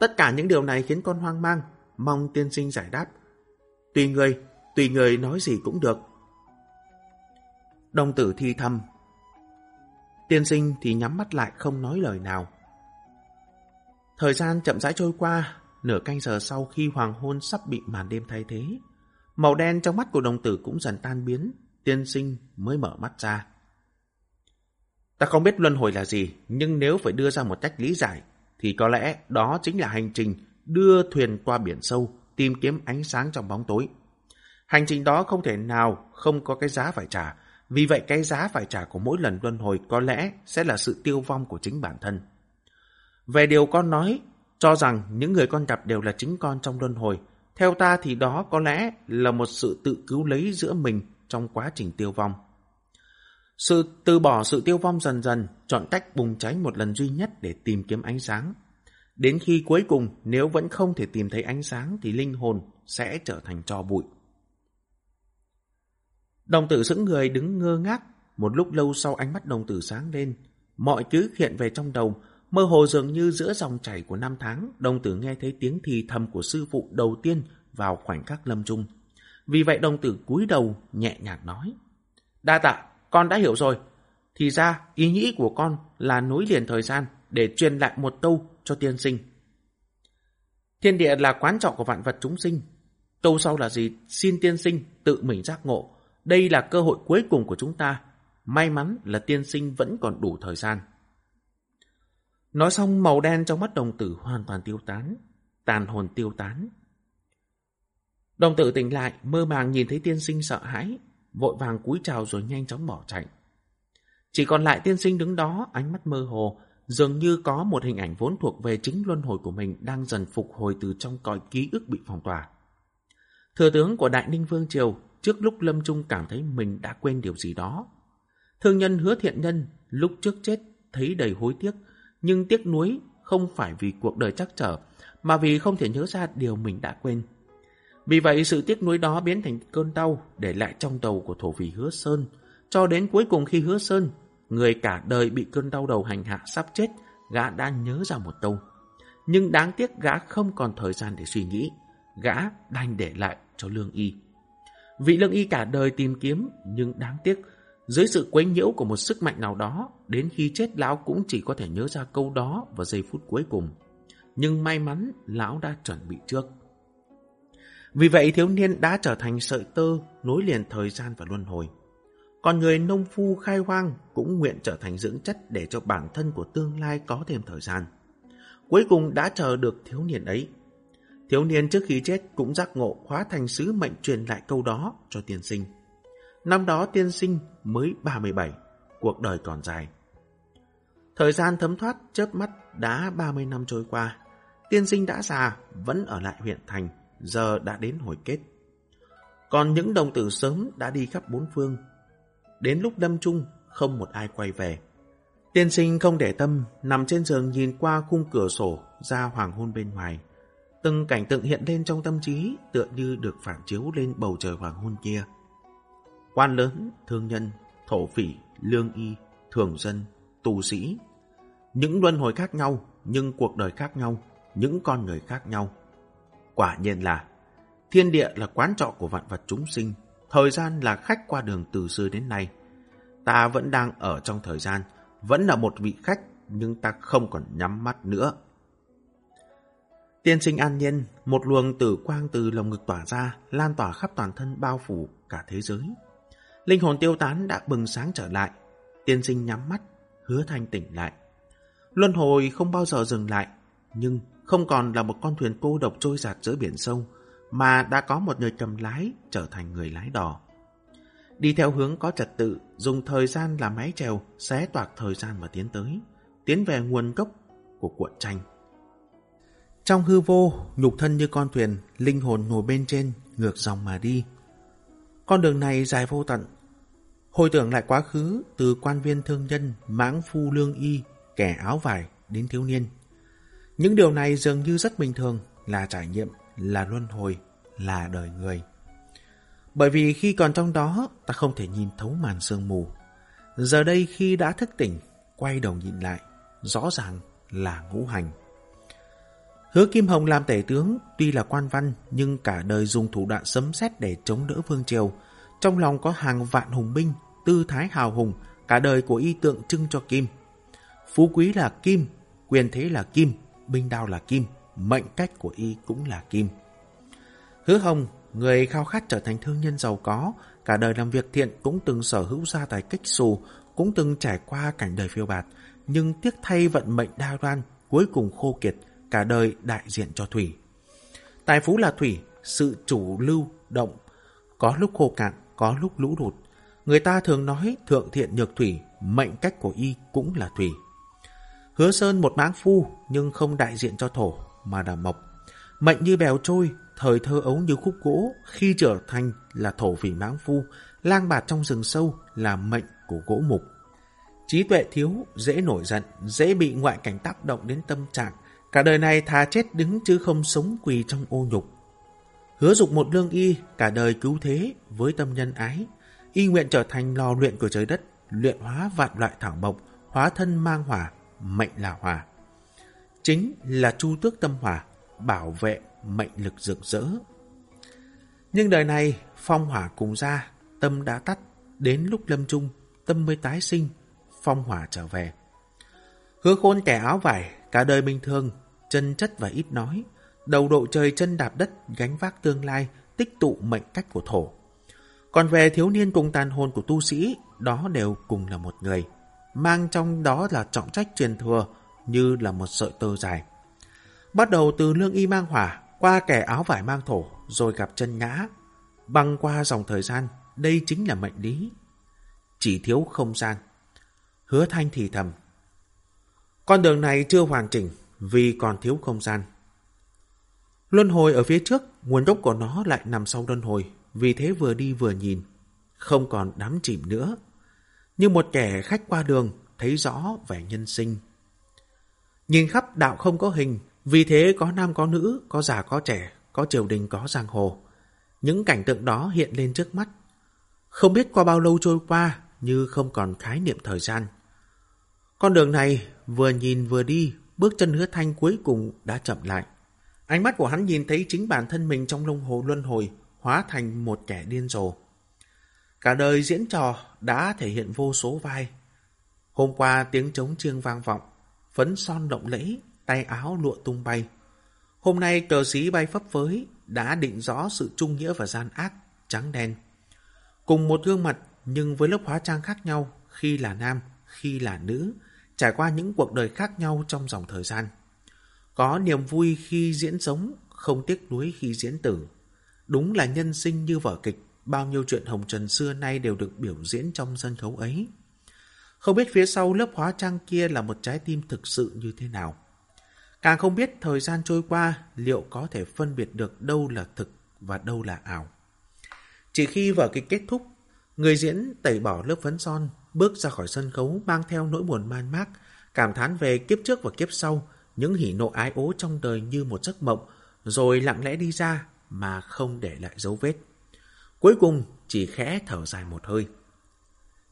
[SPEAKER 1] Tất cả những điều này khiến con hoang mang, mong tiên sinh giải đáp. Tùy người, tùy người nói gì cũng được. Đồng tử thi thầm. Tiên sinh thì nhắm mắt lại không nói lời nào. Thời gian chậm rãi trôi qua, nửa canh giờ sau khi hoàng hôn sắp bị màn đêm thay thế. Màu đen trong mắt của đồng tử cũng dần tan biến, tiên sinh mới mở mắt ra. Ta không biết luân hồi là gì, nhưng nếu phải đưa ra một cách lý giải, thì có lẽ đó chính là hành trình đưa thuyền qua biển sâu, tìm kiếm ánh sáng trong bóng tối. Hành trình đó không thể nào không có cái giá phải trả, vì vậy cái giá phải trả của mỗi lần luân hồi có lẽ sẽ là sự tiêu vong của chính bản thân. Về điều con nói, cho rằng những người con gặp đều là chính con trong luân hồi, theo ta thì đó có lẽ là một sự tự cứu lấy giữa mình trong quá trình tiêu vong. Sự từ bỏ sự tiêu vong dần dần, chọn cách bùng cháy một lần duy nhất để tìm kiếm ánh sáng. Đến khi cuối cùng, nếu vẫn không thể tìm thấy ánh sáng thì linh hồn sẽ trở thành trò bụi. Đồng tử sững người đứng ngơ ngác, một lúc lâu sau ánh mắt đồng tử sáng lên. Mọi thứ hiện về trong đầu, mơ hồ dường như giữa dòng chảy của năm tháng, đồng tử nghe thấy tiếng thì thầm của sư phụ đầu tiên vào khoảnh khắc lâm trung. Vì vậy đồng tử cúi đầu nhẹ nhàng nói. Đa tạ, con đã hiểu rồi. Thì ra, ý nghĩ của con là nối liền thời gian để truyền lại một câu cho tiên sinh. Thiên địa là quán trọng của vạn vật chúng sinh. Câu sau là gì? Xin tiên sinh tự mình giác ngộ. Đây là cơ hội cuối cùng của chúng ta. May mắn là tiên sinh vẫn còn đủ thời gian. Nói xong màu đen trong mắt đồng tử hoàn toàn tiêu tán. Tàn hồn tiêu tán. Đồng tử tỉnh lại, mơ màng nhìn thấy tiên sinh sợ hãi, vội vàng cúi chào rồi nhanh chóng bỏ chạy. Chỉ còn lại tiên sinh đứng đó, ánh mắt mơ hồ, dường như có một hình ảnh vốn thuộc về chính luân hồi của mình đang dần phục hồi từ trong cõi ký ức bị phong tỏa. Thừa tướng của Đại Ninh Vương Triều trước lúc Lâm Trung cảm thấy mình đã quên điều gì đó. Thương nhân hứa thiện nhân lúc trước chết thấy đầy hối tiếc, nhưng tiếc nuối không phải vì cuộc đời chắc trở, mà vì không thể nhớ ra điều mình đã quên. Vì vậy sự tiếc nuối đó biến thành cơn đau để lại trong đầu của thổ phỉ hứa Sơn. Cho đến cuối cùng khi hứa Sơn, người cả đời bị cơn đau đầu hành hạ sắp chết, gã đã nhớ ra một câu. Nhưng đáng tiếc gã không còn thời gian để suy nghĩ. Gã đành để lại cho lương y. Vị lương y cả đời tìm kiếm, nhưng đáng tiếc, dưới sự quấy nhiễu của một sức mạnh nào đó, đến khi chết lão cũng chỉ có thể nhớ ra câu đó vào giây phút cuối cùng. Nhưng may mắn, lão đã chuẩn bị trước. Vì vậy thiếu niên đã trở thành sợi tơ nối liền thời gian và luân hồi. Còn người nông phu khai hoang cũng nguyện trở thành dưỡng chất để cho bản thân của tương lai có thêm thời gian. Cuối cùng đã chờ được thiếu niên ấy. Thiếu niên trước khi chết cũng giác ngộ hóa thành sứ mệnh truyền lại câu đó cho tiên sinh. Năm đó tiên sinh mới 37, cuộc đời còn dài. Thời gian thấm thoát chớp mắt đã 30 năm trôi qua. Tiên sinh đã già, vẫn ở lại huyện thành, giờ đã đến hồi kết. Còn những đồng tử sớm đã đi khắp bốn phương. Đến lúc đâm chung, không một ai quay về. Tiên sinh không để tâm, nằm trên giường nhìn qua khung cửa sổ ra hoàng hôn bên ngoài. Từng cảnh tượng hiện lên trong tâm trí tựa như được phản chiếu lên bầu trời hoàng hôn kia. Quan lớn, thương nhân, thổ phỉ, lương y, thường dân, tù sĩ. Những luân hồi khác nhau, nhưng cuộc đời khác nhau, những con người khác nhau. Quả nhiên là thiên địa là quán trọ của vạn vật chúng sinh, thời gian là khách qua đường từ xưa đến nay. Ta vẫn đang ở trong thời gian, vẫn là một vị khách, nhưng ta không còn nhắm mắt nữa. Tiên sinh an nhiên, một luồng tử quang từ lồng ngực tỏa ra, lan tỏa khắp toàn thân bao phủ cả thế giới. Linh hồn tiêu tán đã bừng sáng trở lại. Tiên sinh nhắm mắt, hứa thanh tỉnh lại. Luân hồi không bao giờ dừng lại, nhưng không còn là một con thuyền cô độc trôi giạt giữa biển sâu, mà đã có một người cầm lái trở thành người lái đò. Đi theo hướng có trật tự, dùng thời gian làm máy trèo, xé toạc thời gian mà tiến tới, tiến về nguồn gốc của cuộn tranh. Trong hư vô, nhục thân như con thuyền, linh hồn ngồi bên trên, ngược dòng mà đi. Con đường này dài vô tận. Hồi tưởng lại quá khứ từ quan viên thương nhân, mãng phu lương y, kẻ áo vải đến thiếu niên. Những điều này dường như rất bình thường, là trải nghiệm, là luân hồi, là đời người. Bởi vì khi còn trong đó, ta không thể nhìn thấu màn sương mù. Giờ đây khi đã thức tỉnh, quay đầu nhìn lại, rõ ràng là ngũ hành. Hứa Kim Hồng làm tể tướng, tuy là quan văn, nhưng cả đời dùng thủ đoạn sấm sét để chống đỡ Vương Triều. Trong lòng có hàng vạn hùng binh, tư thái hào hùng, cả đời của y tượng trưng cho Kim. Phú quý là Kim, quyền thế là Kim, binh đao là Kim, mệnh cách của y cũng là Kim. Hứa Hồng, người khao khát trở thành thương nhân giàu có, cả đời làm việc thiện cũng từng sở hữu gia tài kích xù, cũng từng trải qua cảnh đời phiêu bạt, nhưng tiếc thay vận mệnh đa đoan, cuối cùng khô kiệt, cả đời đại diện cho thủy. Tài phú là thủy, sự chủ lưu, động, có lúc khô cạn, có lúc lũ lụt. Người ta thường nói thượng thiện nhược thủy, mệnh cách của y cũng là thủy. Hứa Sơn một máng phu nhưng không đại diện cho thổ mà là mộc. Mệnh như bèo trôi, thời thơ ấu như khúc gỗ, khi trở thành là thổ phỉ máng phu, lang bạt trong rừng sâu là mệnh của gỗ mục. Trí tuệ thiếu, dễ nổi giận, dễ bị ngoại cảnh tác động đến tâm trạng, Cả đời này thà chết đứng chứ không sống quỳ trong ô nhục. Hứa dục một lương y, cả đời cứu thế với tâm nhân ái. Y nguyện trở thành lò luyện của trời đất, luyện hóa vạn loại thảo mộc, hóa thân mang hỏa, mệnh là hỏa. Chính là chu tước tâm hỏa, bảo vệ mệnh lực rực rỡ. Nhưng đời này, phong hỏa cùng ra, tâm đã tắt, đến lúc lâm trung, tâm mới tái sinh, phong hỏa trở về. Hứa khôn kẻ áo vải, cả đời bình thường, chân chất và ít nói, đầu độ trời chân đạp đất gánh vác tương lai, tích tụ mệnh cách của thổ. Còn về thiếu niên cùng tàn hồn của tu sĩ, đó đều cùng là một người. Mang trong đó là trọng trách truyền thừa như là một sợi tơ dài. Bắt đầu từ lương y mang hỏa, qua kẻ áo vải mang thổ, rồi gặp chân ngã. Băng qua dòng thời gian, đây chính là mệnh lý. Chỉ thiếu không gian. Hứa thanh thì thầm. Con đường này chưa hoàn chỉnh, vì còn thiếu không gian. Luân hồi ở phía trước, nguồn gốc của nó lại nằm sau luân hồi, vì thế vừa đi vừa nhìn, không còn đắm chìm nữa. Như một kẻ khách qua đường, thấy rõ vẻ nhân sinh. Nhìn khắp đạo không có hình, vì thế có nam có nữ, có già có trẻ, có triều đình có giang hồ. Những cảnh tượng đó hiện lên trước mắt. Không biết qua bao lâu trôi qua, như không còn khái niệm thời gian. Con đường này vừa nhìn vừa đi, bước chân hứa thanh cuối cùng đã chậm lại. Ánh mắt của hắn nhìn thấy chính bản thân mình trong lông hồ luân hồi, hóa thành một kẻ điên rồ. Cả đời diễn trò đã thể hiện vô số vai. Hôm qua tiếng trống chiêng vang vọng, phấn son động lẫy, tay áo lụa tung bay. Hôm nay cờ xí bay phấp phới, đã định rõ sự trung nghĩa và gian ác, trắng đen. Cùng một gương mặt nhưng với lớp hóa trang khác nhau, khi là nam, khi là nữ, trải qua những cuộc đời khác nhau trong dòng thời gian. Có niềm vui khi diễn sống, không tiếc nuối khi diễn tử. Đúng là nhân sinh như vở kịch, bao nhiêu chuyện hồng trần xưa nay đều được biểu diễn trong sân khấu ấy. Không biết phía sau lớp hóa trang kia là một trái tim thực sự như thế nào. Càng không biết thời gian trôi qua liệu có thể phân biệt được đâu là thực và đâu là ảo. Chỉ khi vở kịch kết thúc, người diễn tẩy bỏ lớp phấn son, bước ra khỏi sân khấu mang theo nỗi buồn man mác, cảm thán về kiếp trước và kiếp sau, những hỉ nộ ái ố trong đời như một giấc mộng, rồi lặng lẽ đi ra mà không để lại dấu vết. Cuối cùng chỉ khẽ thở dài một hơi.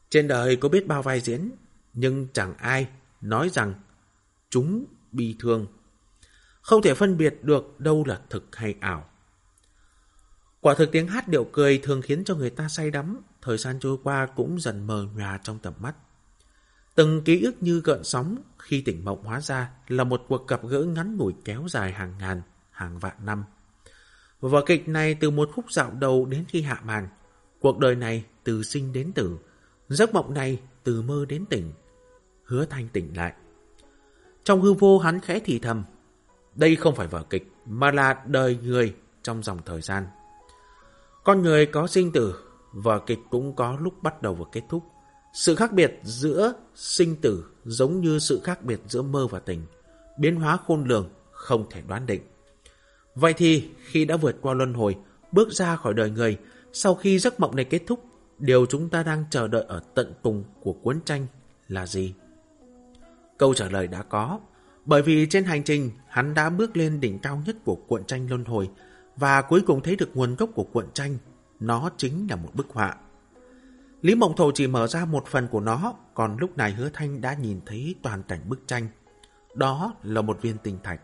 [SPEAKER 1] Trên đời có biết bao vai diễn, nhưng chẳng ai nói rằng chúng bi thương. Không thể phân biệt được đâu là thực hay ảo. Quả thực tiếng hát điệu cười thường khiến cho người ta say đắm, thời gian trôi qua cũng dần mờ nhòa trong tầm mắt. Từng ký ức như gợn sóng khi tỉnh mộng hóa ra là một cuộc gặp gỡ ngắn ngủi kéo dài hàng ngàn, hàng vạn năm. Vở kịch này từ một khúc dạo đầu đến khi hạ màn, cuộc đời này từ sinh đến tử, giấc mộng này từ mơ đến tỉnh, hứa thanh tỉnh lại. Trong hư vô hắn khẽ thì thầm, đây không phải vở kịch mà là đời người trong dòng thời gian. Con người có sinh tử, vở kịch cũng có lúc bắt đầu và kết thúc. Sự khác biệt giữa sinh tử giống như sự khác biệt giữa mơ và tình, biến hóa khôn lường, không thể đoán định. Vậy thì, khi đã vượt qua luân hồi, bước ra khỏi đời người, sau khi giấc mộng này kết thúc, điều chúng ta đang chờ đợi ở tận cùng của cuốn tranh là gì? Câu trả lời đã có, bởi vì trên hành trình hắn đã bước lên đỉnh cao nhất của cuộn tranh luân hồi và cuối cùng thấy được nguồn gốc của cuộn tranh, nó chính là một bức họa. Lý Mộng Thổ chỉ mở ra một phần của nó, còn lúc này Hứa Thanh đã nhìn thấy toàn cảnh bức tranh. Đó là một viên tinh thạch.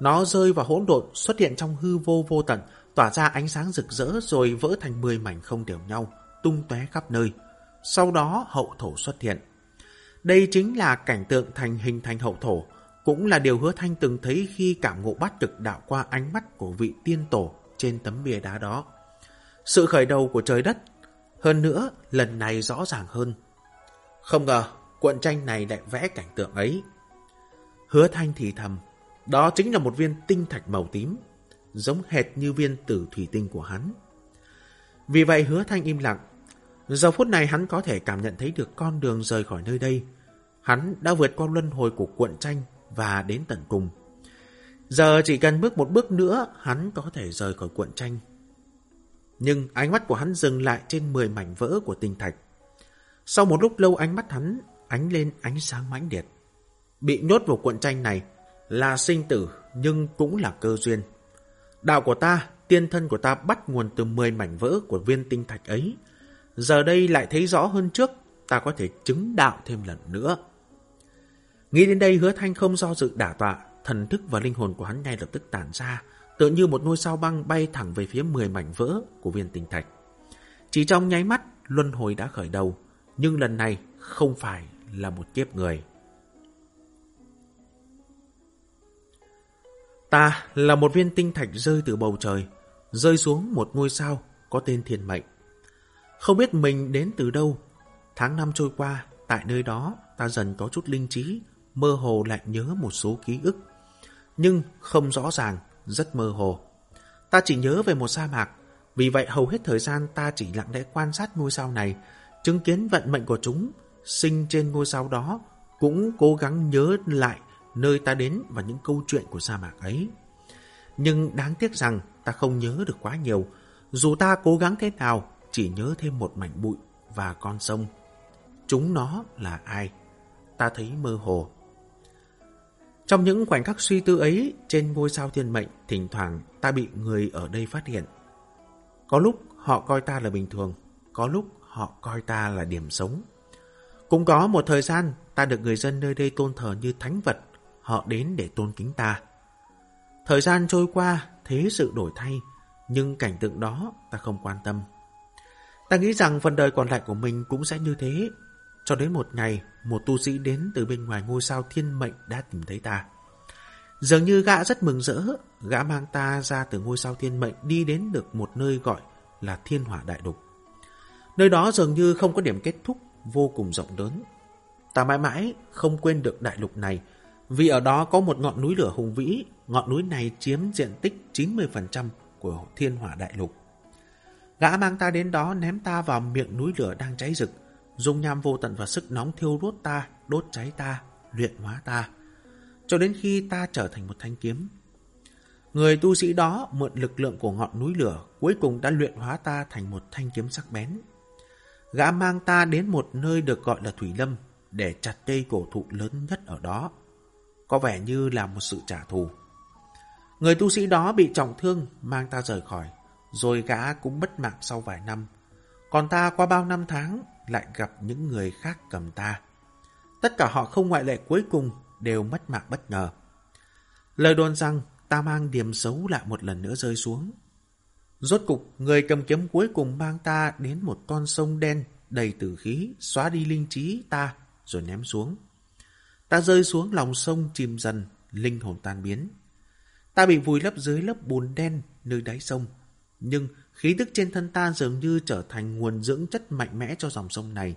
[SPEAKER 1] Nó rơi vào hỗn độn, xuất hiện trong hư vô vô tận, tỏa ra ánh sáng rực rỡ rồi vỡ thành 10 mảnh không đều nhau, tung tóe khắp nơi. Sau đó hậu thổ xuất hiện. Đây chính là cảnh tượng thành hình thành hậu thổ, cũng là điều hứa thanh từng thấy khi cảm ngộ bắt cực đạo qua ánh mắt của vị tiên tổ trên tấm bia đá đó. Sự khởi đầu của trời đất, hơn nữa lần này rõ ràng hơn. Không ngờ, cuộn tranh này lại vẽ cảnh tượng ấy. Hứa thanh thì thầm, đó chính là một viên tinh thạch màu tím, giống hệt như viên tử thủy tinh của hắn. Vì vậy hứa thanh im lặng. Giờ phút này hắn có thể cảm nhận thấy được con đường rời khỏi nơi đây. Hắn đã vượt qua luân hồi của cuộn tranh và đến tận cùng. Giờ chỉ cần bước một bước nữa, hắn có thể rời khỏi cuộn tranh. Nhưng ánh mắt của hắn dừng lại trên 10 mảnh vỡ của tinh thạch. Sau một lúc lâu ánh mắt hắn ánh lên ánh sáng mãnh liệt. Bị nhốt vào cuộn tranh này là sinh tử nhưng cũng là cơ duyên. Đạo của ta, tiên thân của ta bắt nguồn từ 10 mảnh vỡ của viên tinh thạch ấy. Giờ đây lại thấy rõ hơn trước, ta có thể chứng đạo thêm lần nữa. Nghĩ đến đây hứa thanh không do dự đả tọa, thần thức và linh hồn của hắn ngay lập tức tản ra, tựa như một ngôi sao băng bay thẳng về phía 10 mảnh vỡ của viên tinh thạch. Chỉ trong nháy mắt, luân hồi đã khởi đầu, nhưng lần này không phải là một kiếp người. Ta là một viên tinh thạch rơi từ bầu trời, rơi xuống một ngôi sao có tên thiên mệnh. Không biết mình đến từ đâu, tháng năm trôi qua, tại nơi đó ta dần có chút linh trí, mơ hồ lại nhớ một số ký ức. Nhưng không rõ ràng, rất mơ hồ. Ta chỉ nhớ về một sa mạc, vì vậy hầu hết thời gian ta chỉ lặng lẽ quan sát ngôi sao này, chứng kiến vận mệnh của chúng, sinh trên ngôi sao đó, cũng cố gắng nhớ lại nơi ta đến và những câu chuyện của sa mạc ấy. Nhưng đáng tiếc rằng ta không nhớ được quá nhiều, dù ta cố gắng thế nào, chỉ nhớ thêm một mảnh bụi và con sông. Chúng nó là ai? Ta thấy mơ hồ. Trong những khoảnh khắc suy tư ấy, trên ngôi sao thiên mệnh, thỉnh thoảng ta bị người ở đây phát hiện. Có lúc họ coi ta là bình thường, có lúc họ coi ta là điểm sống. Cũng có một thời gian ta được người dân nơi đây tôn thờ như thánh vật, họ đến để tôn kính ta. Thời gian trôi qua, thế sự đổi thay, nhưng cảnh tượng đó ta không quan tâm. Ta nghĩ rằng phần đời còn lại của mình cũng sẽ như thế, cho đến một ngày, một tu sĩ đến từ bên ngoài ngôi sao thiên mệnh đã tìm thấy ta. Dường như gã rất mừng rỡ, gã mang ta ra từ ngôi sao thiên mệnh đi đến được một nơi gọi là thiên hỏa đại đục. Nơi đó dường như không có điểm kết thúc, vô cùng rộng lớn. Ta mãi mãi không quên được đại lục này, vì ở đó có một ngọn núi lửa hùng vĩ, ngọn núi này chiếm diện tích 90% của thiên hỏa đại lục. Gã mang ta đến đó ném ta vào miệng núi lửa đang cháy rực, dung nham vô tận và sức nóng thiêu đốt ta, đốt cháy ta, luyện hóa ta, cho đến khi ta trở thành một thanh kiếm. Người tu sĩ đó mượn lực lượng của ngọn núi lửa cuối cùng đã luyện hóa ta thành một thanh kiếm sắc bén. gã mang ta đến một nơi được gọi là Thủy Lâm để chặt cây cổ thụ lớn nhất ở đó. Có vẻ như là một sự trả thù. Người tu sĩ đó bị trọng thương mang ta rời khỏi, rồi gã cũng mất mạng sau vài năm. Còn ta qua bao năm tháng lại gặp những người khác cầm ta. Tất cả họ không ngoại lệ cuối cùng đều mất mạng bất ngờ. Lời đồn rằng ta mang điểm xấu lại một lần nữa rơi xuống. Rốt cục, người cầm kiếm cuối cùng mang ta đến một con sông đen đầy tử khí, xóa đi linh trí ta rồi ném xuống. Ta rơi xuống lòng sông chìm dần, linh hồn tan biến. Ta bị vùi lấp dưới lớp bùn đen nơi đáy sông. Nhưng khí tức trên thân ta dường như trở thành nguồn dưỡng chất mạnh mẽ cho dòng sông này,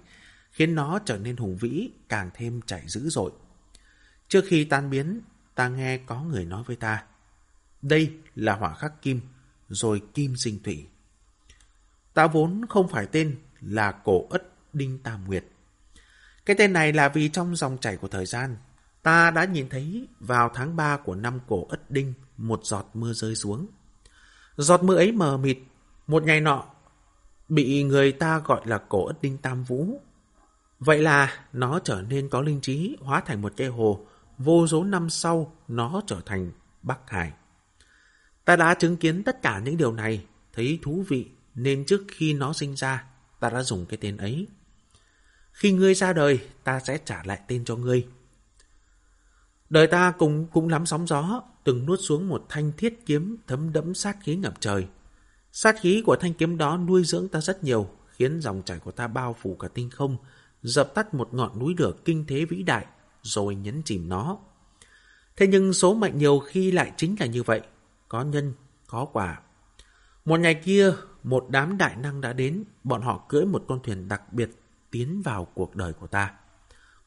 [SPEAKER 1] khiến nó trở nên hùng vĩ, càng thêm chảy dữ dội. Trước khi tan biến, ta nghe có người nói với ta, đây là hỏa khắc kim, rồi kim sinh thủy. Ta vốn không phải tên là cổ ất Đinh Tam Nguyệt. Cái tên này là vì trong dòng chảy của thời gian, ta đã nhìn thấy vào tháng 3 của năm cổ ất Đinh một giọt mưa rơi xuống. Giọt mưa ấy mờ mịt, một ngày nọ, bị người ta gọi là cổ ất Đinh Tam Vũ. Vậy là nó trở nên có linh trí, hóa thành một cây hồ, vô số năm sau nó trở thành Bắc Hải. Ta đã chứng kiến tất cả những điều này, thấy thú vị, nên trước khi nó sinh ra, ta đã dùng cái tên ấy. Khi ngươi ra đời, ta sẽ trả lại tên cho ngươi. Đời ta cũng cũng lắm sóng gió, từng nuốt xuống một thanh thiết kiếm thấm đẫm sát khí ngập trời. Sát khí của thanh kiếm đó nuôi dưỡng ta rất nhiều, khiến dòng chảy của ta bao phủ cả tinh không, dập tắt một ngọn núi lửa kinh thế vĩ đại, rồi nhấn chìm nó. Thế nhưng số mệnh nhiều khi lại chính là như vậy, có nhân, có quả. Một ngày kia, một đám đại năng đã đến, bọn họ cưỡi một con thuyền đặc biệt tiến vào cuộc đời của ta.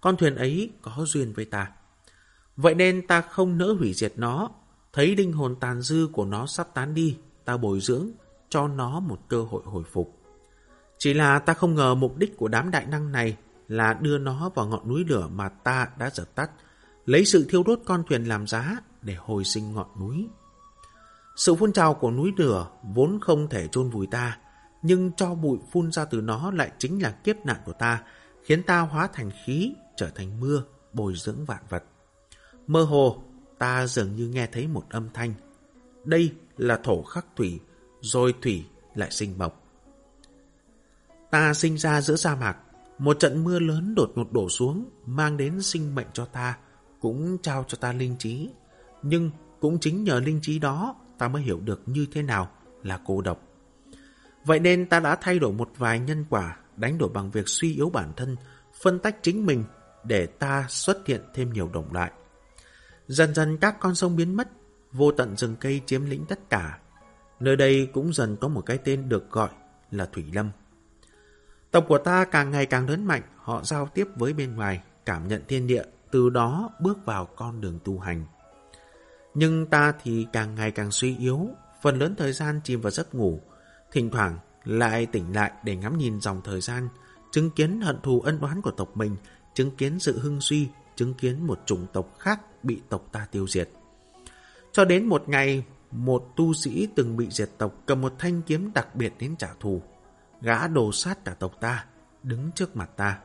[SPEAKER 1] Con thuyền ấy có duyên với ta. Vậy nên ta không nỡ hủy diệt nó, thấy linh hồn tàn dư của nó sắp tán đi, ta bồi dưỡng, cho nó một cơ hội hồi phục. Chỉ là ta không ngờ mục đích của đám đại năng này là đưa nó vào ngọn núi lửa mà ta đã dập tắt, lấy sự thiêu đốt con thuyền làm giá để hồi sinh ngọn núi. Sự phun trào của núi lửa vốn không thể chôn vùi ta, nhưng cho bụi phun ra từ nó lại chính là kiếp nạn của ta, khiến ta hóa thành khí, trở thành mưa, bồi dưỡng vạn vật. Mơ hồ, ta dường như nghe thấy một âm thanh. Đây là thổ khắc thủy, rồi thủy lại sinh mộc. Ta sinh ra giữa sa mạc, một trận mưa lớn đột ngột đổ xuống, mang đến sinh mệnh cho ta, cũng trao cho ta linh trí. Nhưng cũng chính nhờ linh trí đó, ta mới hiểu được như thế nào là cô độc. Vậy nên ta đã thay đổi một vài nhân quả, đánh đổi bằng việc suy yếu bản thân, phân tách chính mình để ta xuất hiện thêm nhiều đồng lại. Dần dần các con sông biến mất, vô tận rừng cây chiếm lĩnh tất cả. Nơi đây cũng dần có một cái tên được gọi là Thủy Lâm. Tộc của ta càng ngày càng lớn mạnh, họ giao tiếp với bên ngoài, cảm nhận thiên địa, từ đó bước vào con đường tu hành. Nhưng ta thì càng ngày càng suy yếu, phần lớn thời gian chìm vào giấc ngủ, thỉnh thoảng lại tỉnh lại để ngắm nhìn dòng thời gian, chứng kiến hận thù ân oán của tộc mình, chứng kiến sự hưng suy, chứng kiến một chủng tộc khác bị tộc ta tiêu diệt. Cho đến một ngày, một tu sĩ từng bị diệt tộc cầm một thanh kiếm đặc biệt đến trả thù. Gã đồ sát cả tộc ta, đứng trước mặt ta.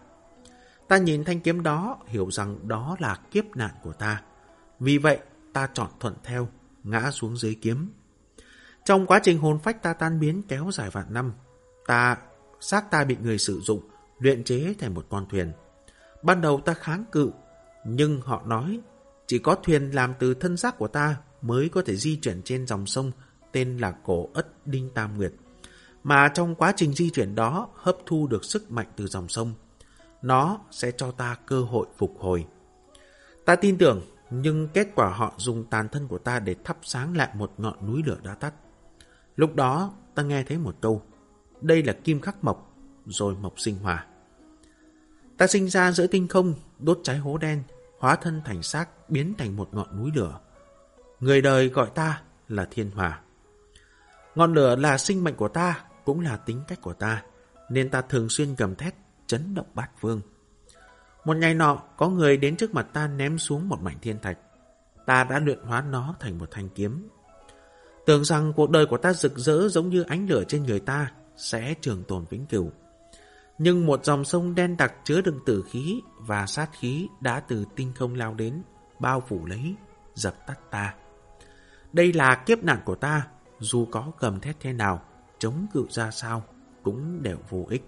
[SPEAKER 1] Ta nhìn thanh kiếm đó, hiểu rằng đó là kiếp nạn của ta. Vì vậy, ta chọn thuận theo, ngã xuống dưới kiếm. Trong quá trình hồn phách ta tan biến kéo dài vạn năm, ta, xác ta bị người sử dụng, luyện chế thành một con thuyền. Ban đầu ta kháng cự, nhưng họ nói chỉ có thuyền làm từ thân xác của ta mới có thể di chuyển trên dòng sông tên là Cổ Ất Đinh Tam Nguyệt. Mà trong quá trình di chuyển đó hấp thu được sức mạnh từ dòng sông. Nó sẽ cho ta cơ hội phục hồi. Ta tin tưởng, nhưng kết quả họ dùng tàn thân của ta để thắp sáng lại một ngọn núi lửa đã tắt. Lúc đó ta nghe thấy một câu, đây là kim khắc mộc, rồi mộc sinh hòa. Ta sinh ra giữa tinh không, đốt cháy hố đen, hóa thân thành xác biến thành một ngọn núi lửa. Người đời gọi ta là thiên hòa. Ngọn lửa là sinh mệnh của ta, cũng là tính cách của ta, nên ta thường xuyên gầm thét, chấn động bát phương. Một ngày nọ, có người đến trước mặt ta ném xuống một mảnh thiên thạch. Ta đã luyện hóa nó thành một thanh kiếm. Tưởng rằng cuộc đời của ta rực rỡ giống như ánh lửa trên người ta, sẽ trường tồn vĩnh cửu. Nhưng một dòng sông đen đặc chứa đựng tử khí và sát khí đã từ tinh không lao đến, bao phủ lấy, dập tắt ta. Đây là kiếp nạn của ta, dù có cầm thét thế nào, chống cự ra sao, cũng đều vô ích.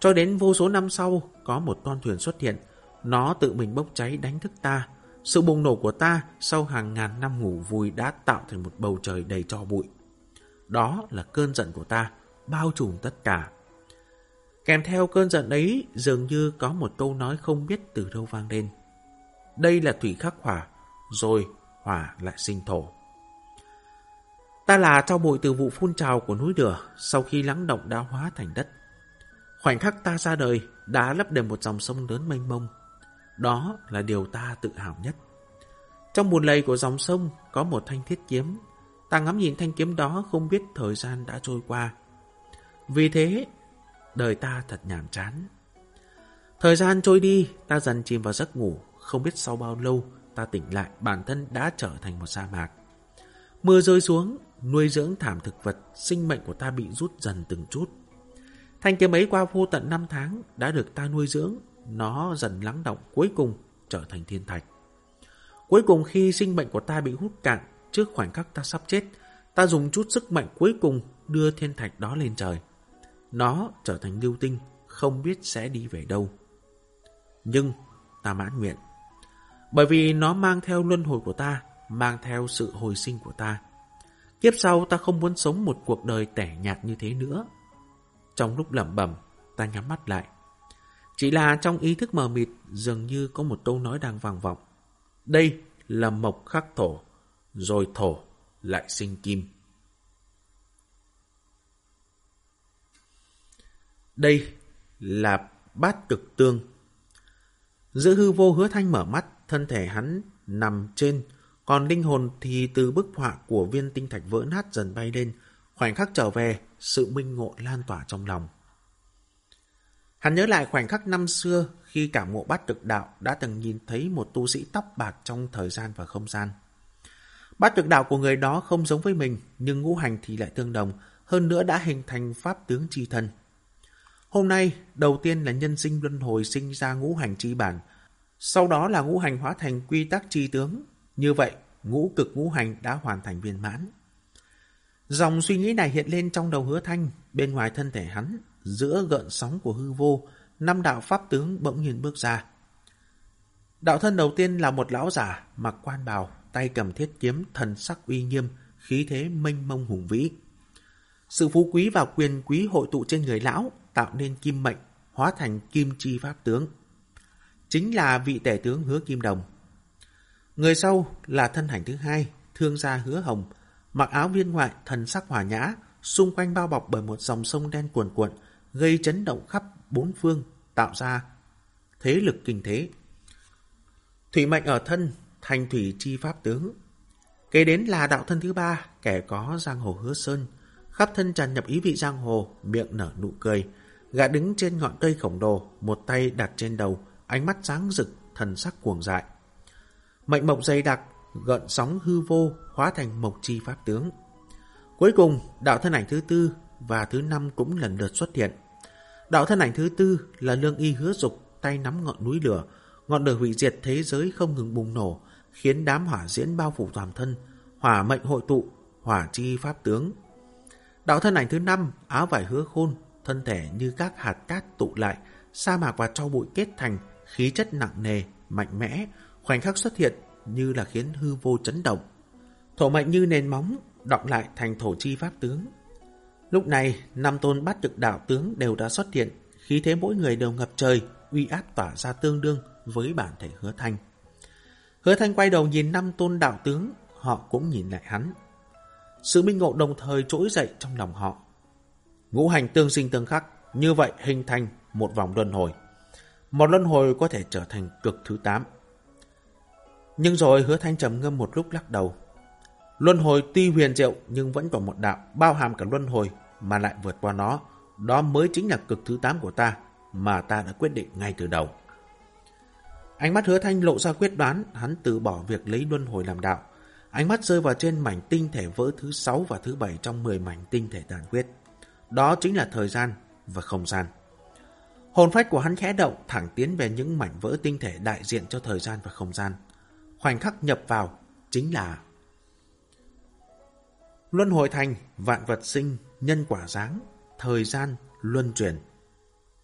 [SPEAKER 1] Cho đến vô số năm sau, có một con thuyền xuất hiện, nó tự mình bốc cháy đánh thức ta. Sự bùng nổ của ta sau hàng ngàn năm ngủ vui đã tạo thành một bầu trời đầy cho bụi. Đó là cơn giận của ta, bao trùm tất cả. Kèm theo cơn giận ấy, dường như có một câu nói không biết từ đâu vang lên. Đây là thủy khắc hỏa, rồi hỏa lại sinh thổ. Ta là cho bụi từ vụ phun trào của núi lửa sau khi lắng động đã hóa thành đất. Khoảnh khắc ta ra đời đã lấp đầy một dòng sông lớn mênh mông. Đó là điều ta tự hào nhất. Trong buồn lầy của dòng sông có một thanh thiết kiếm. Ta ngắm nhìn thanh kiếm đó không biết thời gian đã trôi qua. Vì thế, đời ta thật nhàm chán. Thời gian trôi đi, ta dần chìm vào giấc ngủ. Không biết sau bao lâu, ta tỉnh lại bản thân đã trở thành một sa mạc. Mưa rơi xuống, nuôi dưỡng thảm thực vật, sinh mệnh của ta bị rút dần từng chút. Thanh kiếm ấy qua vô tận năm tháng đã được ta nuôi dưỡng, nó dần lắng động cuối cùng trở thành thiên thạch. Cuối cùng khi sinh mệnh của ta bị hút cạn trước khoảnh khắc ta sắp chết, ta dùng chút sức mạnh cuối cùng đưa thiên thạch đó lên trời. Nó trở thành lưu tinh, không biết sẽ đi về đâu. Nhưng ta mãn nguyện. Bởi vì nó mang theo luân hồi của ta, mang theo sự hồi sinh của ta. Kiếp sau ta không muốn sống một cuộc đời tẻ nhạt như thế nữa. Trong lúc lẩm bẩm, ta nhắm mắt lại. Chỉ là trong ý thức mờ mịt dường như có một câu nói đang vang vọng. Đây là mộc khắc thổ, rồi thổ lại sinh kim. Đây là bát cực tương. giữ hư vô hứa thanh mở mắt, thân thể hắn nằm trên, còn linh hồn thì từ bức họa của viên tinh thạch vỡ nát dần bay lên, khoảnh khắc trở về, sự minh ngộ lan tỏa trong lòng. Hắn nhớ lại khoảnh khắc năm xưa khi cảm ngộ bát cực đạo đã từng nhìn thấy một tu sĩ tóc bạc trong thời gian và không gian. Bát cực đạo của người đó không giống với mình, nhưng ngũ hành thì lại tương đồng, hơn nữa đã hình thành pháp tướng chi thân. Hôm nay, đầu tiên là nhân sinh luân hồi sinh ra ngũ hành chi bản, sau đó là ngũ hành hóa thành quy tắc chi tướng. Như vậy, ngũ cực ngũ hành đã hoàn thành viên mãn. Dòng suy nghĩ này hiện lên trong đầu hứa thanh, bên ngoài thân thể hắn, giữa gợn sóng của hư vô, năm đạo pháp tướng bỗng nhiên bước ra. Đạo thân đầu tiên là một lão giả, mặc quan bào, tay cầm thiết kiếm thần sắc uy nghiêm, khí thế mênh mông hùng vĩ. Sự phú quý và quyền quý hội tụ trên người lão, tạo nên kim mệnh, hóa thành kim chi pháp tướng. Chính là vị tể tướng hứa kim đồng. Người sau là thân hành thứ hai, thương gia hứa hồng, mặc áo viên ngoại thần sắc hòa nhã, xung quanh bao bọc bởi một dòng sông đen cuồn cuộn, gây chấn động khắp bốn phương, tạo ra thế lực kinh thế. Thủy mệnh ở thân, thành thủy chi pháp tướng. Kế đến là đạo thân thứ ba, kẻ có giang hồ hứa sơn, khắp thân tràn nhập ý vị giang hồ, miệng nở nụ cười. Gã đứng trên ngọn cây khổng đồ một tay đặt trên đầu, ánh mắt sáng rực, thần sắc cuồng dại. Mệnh mộc dày đặc, gợn sóng hư vô, hóa thành mộc chi pháp tướng. Cuối cùng, đạo thân ảnh thứ tư và thứ năm cũng lần lượt xuất hiện. Đạo thân ảnh thứ tư là lương y hứa dục, tay nắm ngọn núi lửa. Ngọn lửa hủy diệt thế giới không ngừng bùng nổ, khiến đám hỏa diễn bao phủ toàn thân, hỏa mệnh hội tụ, hỏa chi pháp tướng. Đạo thân ảnh thứ năm, áo vải hứa khôn, thân thể như các hạt cát tụ lại, sa mạc và cho bụi kết thành, khí chất nặng nề, mạnh mẽ, khoảnh khắc xuất hiện như là khiến hư vô chấn động. Thổ mệnh như nền móng, động lại thành thổ chi pháp tướng. Lúc này, năm tôn bát trực đạo tướng đều đã xuất hiện, khí thế mỗi người đều ngập trời, uy áp tỏa ra tương đương với bản thể hứa thanh. Hứa thanh quay đầu nhìn năm tôn đạo tướng, họ cũng nhìn lại hắn. Sự minh ngộ đồng thời trỗi dậy trong lòng họ. Ngũ hành tương sinh tương khắc, như vậy hình thành một vòng luân hồi. Một luân hồi có thể trở thành cực thứ 8. Nhưng rồi hứa thanh trầm ngâm một lúc lắc đầu. Luân hồi tuy huyền diệu nhưng vẫn còn một đạo bao hàm cả luân hồi mà lại vượt qua nó. Đó mới chính là cực thứ 8 của ta mà ta đã quyết định ngay từ đầu. Ánh mắt hứa thanh lộ ra quyết đoán, hắn từ bỏ việc lấy luân hồi làm đạo. Ánh mắt rơi vào trên mảnh tinh thể vỡ thứ 6 và thứ 7 trong 10 mảnh tinh thể tàn quyết. Đó chính là thời gian và không gian. Hồn phách của hắn khẽ động thẳng tiến về những mảnh vỡ tinh thể đại diện cho thời gian và không gian. Khoảnh khắc nhập vào chính là Luân hồi thành, vạn vật sinh, nhân quả dáng, thời gian, luân chuyển.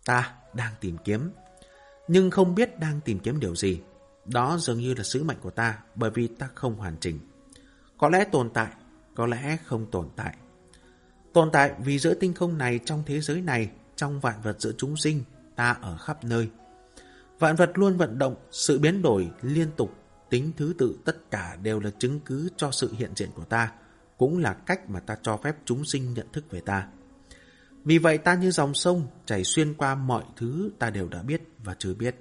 [SPEAKER 1] Ta đang tìm kiếm, nhưng không biết đang tìm kiếm điều gì. Đó dường như là sứ mệnh của ta bởi vì ta không hoàn chỉnh. Có lẽ tồn tại, có lẽ không tồn tại. Tồn tại vì giữa tinh không này trong thế giới này, trong vạn vật giữa chúng sinh, ta ở khắp nơi. Vạn vật luôn vận động, sự biến đổi liên tục, tính thứ tự tất cả đều là chứng cứ cho sự hiện diện của ta, cũng là cách mà ta cho phép chúng sinh nhận thức về ta. Vì vậy ta như dòng sông chảy xuyên qua mọi thứ ta đều đã biết và chưa biết.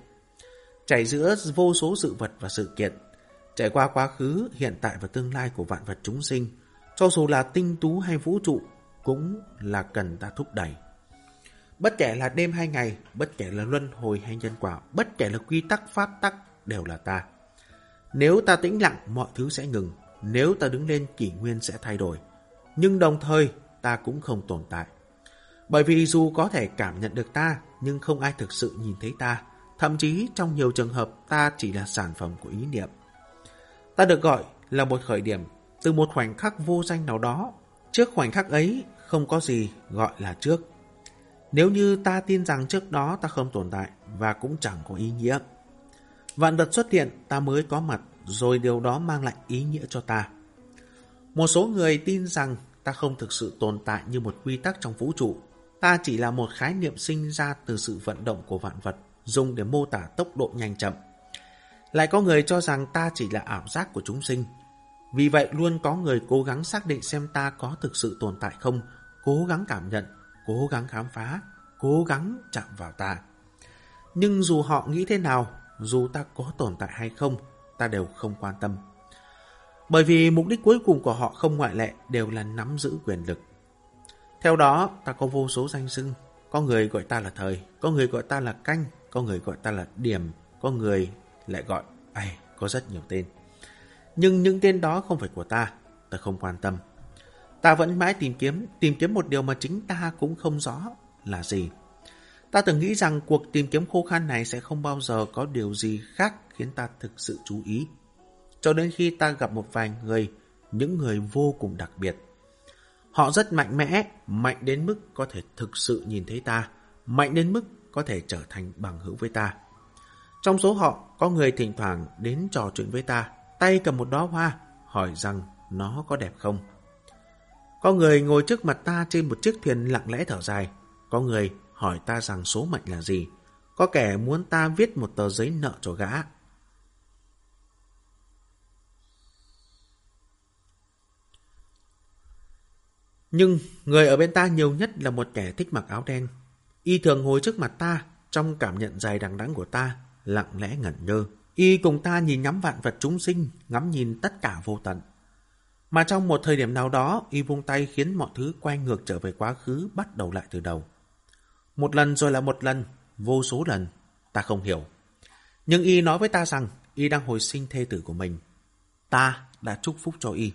[SPEAKER 1] Chảy giữa vô số sự vật và sự kiện, chảy qua quá khứ, hiện tại và tương lai của vạn vật chúng sinh, cho dù là tinh tú hay vũ trụ, cũng là cần ta thúc đẩy. Bất kể là đêm hay ngày, bất kể là luân hồi hay nhân quả, bất kể là quy tắc pháp tắc đều là ta. Nếu ta tĩnh lặng, mọi thứ sẽ ngừng. Nếu ta đứng lên, kỷ nguyên sẽ thay đổi. Nhưng đồng thời, ta cũng không tồn tại. Bởi vì dù có thể cảm nhận được ta, nhưng không ai thực sự nhìn thấy ta. Thậm chí trong nhiều trường hợp ta chỉ là sản phẩm của ý niệm. Ta được gọi là một khởi điểm từ một khoảnh khắc vô danh nào đó. Trước khoảnh khắc ấy không có gì gọi là trước. Nếu như ta tin rằng trước đó ta không tồn tại và cũng chẳng có ý nghĩa. Vạn vật xuất hiện ta mới có mặt rồi điều đó mang lại ý nghĩa cho ta. Một số người tin rằng ta không thực sự tồn tại như một quy tắc trong vũ trụ. Ta chỉ là một khái niệm sinh ra từ sự vận động của vạn vật dùng để mô tả tốc độ nhanh chậm. Lại có người cho rằng ta chỉ là ảo giác của chúng sinh. Vì vậy luôn có người cố gắng xác định xem ta có thực sự tồn tại không, cố gắng cảm nhận, cố gắng khám phá, cố gắng chạm vào ta. Nhưng dù họ nghĩ thế nào, dù ta có tồn tại hay không, ta đều không quan tâm. Bởi vì mục đích cuối cùng của họ không ngoại lệ đều là nắm giữ quyền lực. Theo đó, ta có vô số danh xưng. Có người gọi ta là thời, có người gọi ta là canh, có người gọi ta là điểm, có người lại gọi, ai, có rất nhiều tên. Nhưng những tên đó không phải của ta, ta không quan tâm. Ta vẫn mãi tìm kiếm, tìm kiếm một điều mà chính ta cũng không rõ là gì. Ta từng nghĩ rằng cuộc tìm kiếm khô khan này sẽ không bao giờ có điều gì khác khiến ta thực sự chú ý. Cho đến khi ta gặp một vài người, những người vô cùng đặc biệt. Họ rất mạnh mẽ, mạnh đến mức có thể thực sự nhìn thấy ta, mạnh đến mức có thể trở thành bằng hữu với ta. Trong số họ, có người thỉnh thoảng đến trò chuyện với ta, tay cầm một đóa hoa, hỏi rằng nó có đẹp không. Có người ngồi trước mặt ta trên một chiếc thuyền lặng lẽ thở dài. Có người hỏi ta rằng số mệnh là gì. Có kẻ muốn ta viết một tờ giấy nợ cho gã. Nhưng người ở bên ta nhiều nhất là một kẻ thích mặc áo đen. Y thường ngồi trước mặt ta, trong cảm nhận dài đằng đẵng của ta, lặng lẽ ngẩn ngơ. Y cùng ta nhìn ngắm vạn vật chúng sinh, ngắm nhìn tất cả vô tận. Mà trong một thời điểm nào đó, Y vung tay khiến mọi thứ quay ngược trở về quá khứ, bắt đầu lại từ đầu. Một lần rồi là một lần, vô số lần, ta không hiểu. Nhưng Y nói với ta rằng Y đang hồi sinh thê tử của mình. Ta đã chúc phúc cho Y.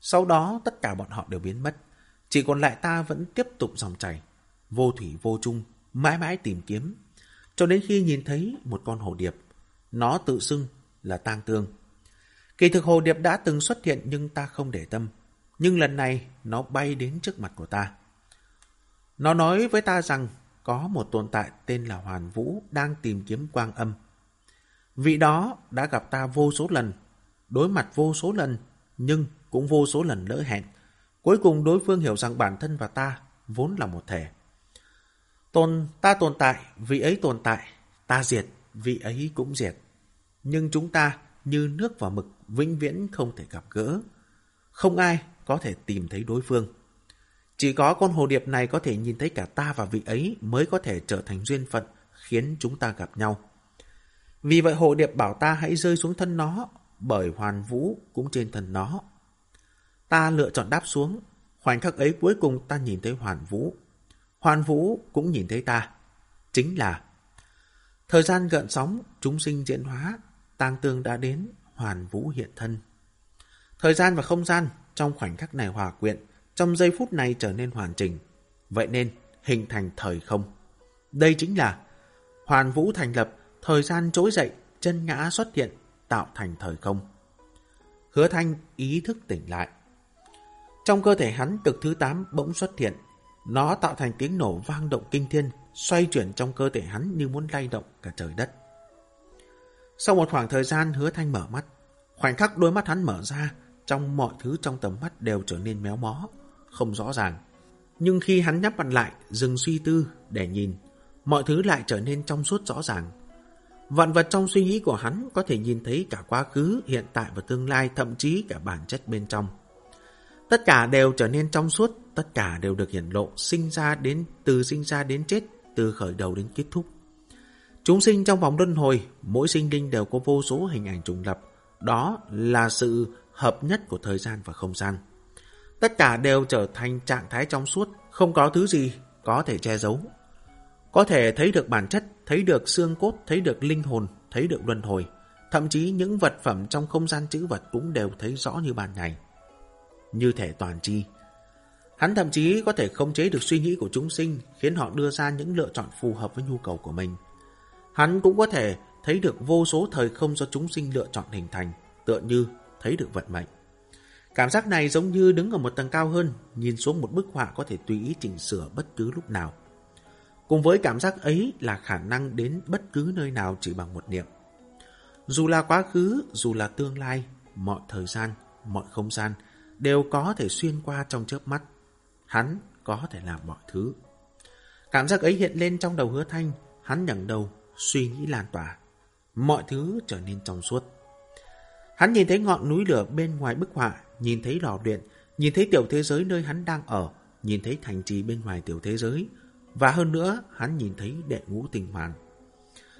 [SPEAKER 1] Sau đó tất cả bọn họ đều biến mất. Chỉ còn lại ta vẫn tiếp tục dòng chảy, vô thủy vô chung, mãi mãi tìm kiếm. Cho đến khi nhìn thấy một con hồ điệp, nó tự xưng là tang tương. Kỳ thực hồ điệp đã từng xuất hiện nhưng ta không để tâm. Nhưng lần này nó bay đến trước mặt của ta. Nó nói với ta rằng có một tồn tại tên là Hoàn Vũ đang tìm kiếm quang âm. Vị đó đã gặp ta vô số lần, đối mặt vô số lần, nhưng cũng vô số lần lỡ hẹn. Cuối cùng đối phương hiểu rằng bản thân và ta vốn là một thể. Tồn ta tồn tại, vị ấy tồn tại, ta diệt, vị ấy cũng diệt. Nhưng chúng ta như nước và mực vĩnh viễn không thể gặp gỡ. Không ai có thể tìm thấy đối phương. Chỉ có con hồ điệp này có thể nhìn thấy cả ta và vị ấy mới có thể trở thành duyên phận khiến chúng ta gặp nhau. Vì vậy hồ điệp bảo ta hãy rơi xuống thân nó, bởi hoàn vũ cũng trên thân nó. Ta lựa chọn đáp xuống, khoảnh khắc ấy cuối cùng ta nhìn thấy hoàn vũ. Hoàn vũ cũng nhìn thấy ta. Chính là thời gian gợn sóng, chúng sinh diễn hóa, tang tương đã đến, hoàn vũ hiện thân. Thời gian và không gian trong khoảnh khắc này hòa quyện, trong giây phút này trở nên hoàn chỉnh. Vậy nên hình thành thời không. Đây chính là hoàn vũ thành lập, thời gian trỗi dậy, chân ngã xuất hiện, tạo thành thời không. Hứa thanh ý thức tỉnh lại. Trong cơ thể hắn cực thứ 8 bỗng xuất hiện. Nó tạo thành tiếng nổ vang động kinh thiên, xoay chuyển trong cơ thể hắn như muốn lay động cả trời đất. Sau một khoảng thời gian hứa thanh mở mắt, khoảnh khắc đôi mắt hắn mở ra, trong mọi thứ trong tầm mắt đều trở nên méo mó, không rõ ràng. Nhưng khi hắn nhắm mặt lại, dừng suy tư để nhìn, mọi thứ lại trở nên trong suốt rõ ràng. Vạn vật trong suy nghĩ của hắn có thể nhìn thấy cả quá khứ, hiện tại và tương lai, thậm chí cả bản chất bên trong. Tất cả đều trở nên trong suốt, tất cả đều được hiển lộ, sinh ra đến từ sinh ra đến chết, từ khởi đầu đến kết thúc. Chúng sinh trong vòng luân hồi, mỗi sinh linh đều có vô số hình ảnh trùng lập. Đó là sự hợp nhất của thời gian và không gian. Tất cả đều trở thành trạng thái trong suốt, không có thứ gì có thể che giấu. Có thể thấy được bản chất, thấy được xương cốt, thấy được linh hồn, thấy được luân hồi. Thậm chí những vật phẩm trong không gian chữ vật cũng đều thấy rõ như ban ngày. Như thể toàn chi. Hắn thậm chí có thể không chế được suy nghĩ của chúng sinh, khiến họ đưa ra những lựa chọn phù hợp với nhu cầu của mình. Hắn cũng có thể thấy được vô số thời không do chúng sinh lựa chọn hình thành, tựa như thấy được vận mệnh. Cảm giác này giống như đứng ở một tầng cao hơn, nhìn xuống một bức họa có thể tùy ý chỉnh sửa bất cứ lúc nào. Cùng với cảm giác ấy là khả năng đến bất cứ nơi nào chỉ bằng một niệm. Dù là quá khứ, dù là tương lai, mọi thời gian, mọi không gian đều có thể xuyên qua trong chớp mắt. Hắn có thể làm mọi thứ. Cảm giác ấy hiện lên trong đầu hứa thanh, hắn nhận đầu, suy nghĩ lan tỏa. Mọi thứ trở nên trong suốt. Hắn nhìn thấy ngọn núi lửa bên ngoài bức họa, nhìn thấy lò luyện, nhìn thấy tiểu thế giới nơi hắn đang ở, nhìn thấy thành trì bên ngoài tiểu thế giới, và hơn nữa hắn nhìn thấy đệ ngũ tình hoàn.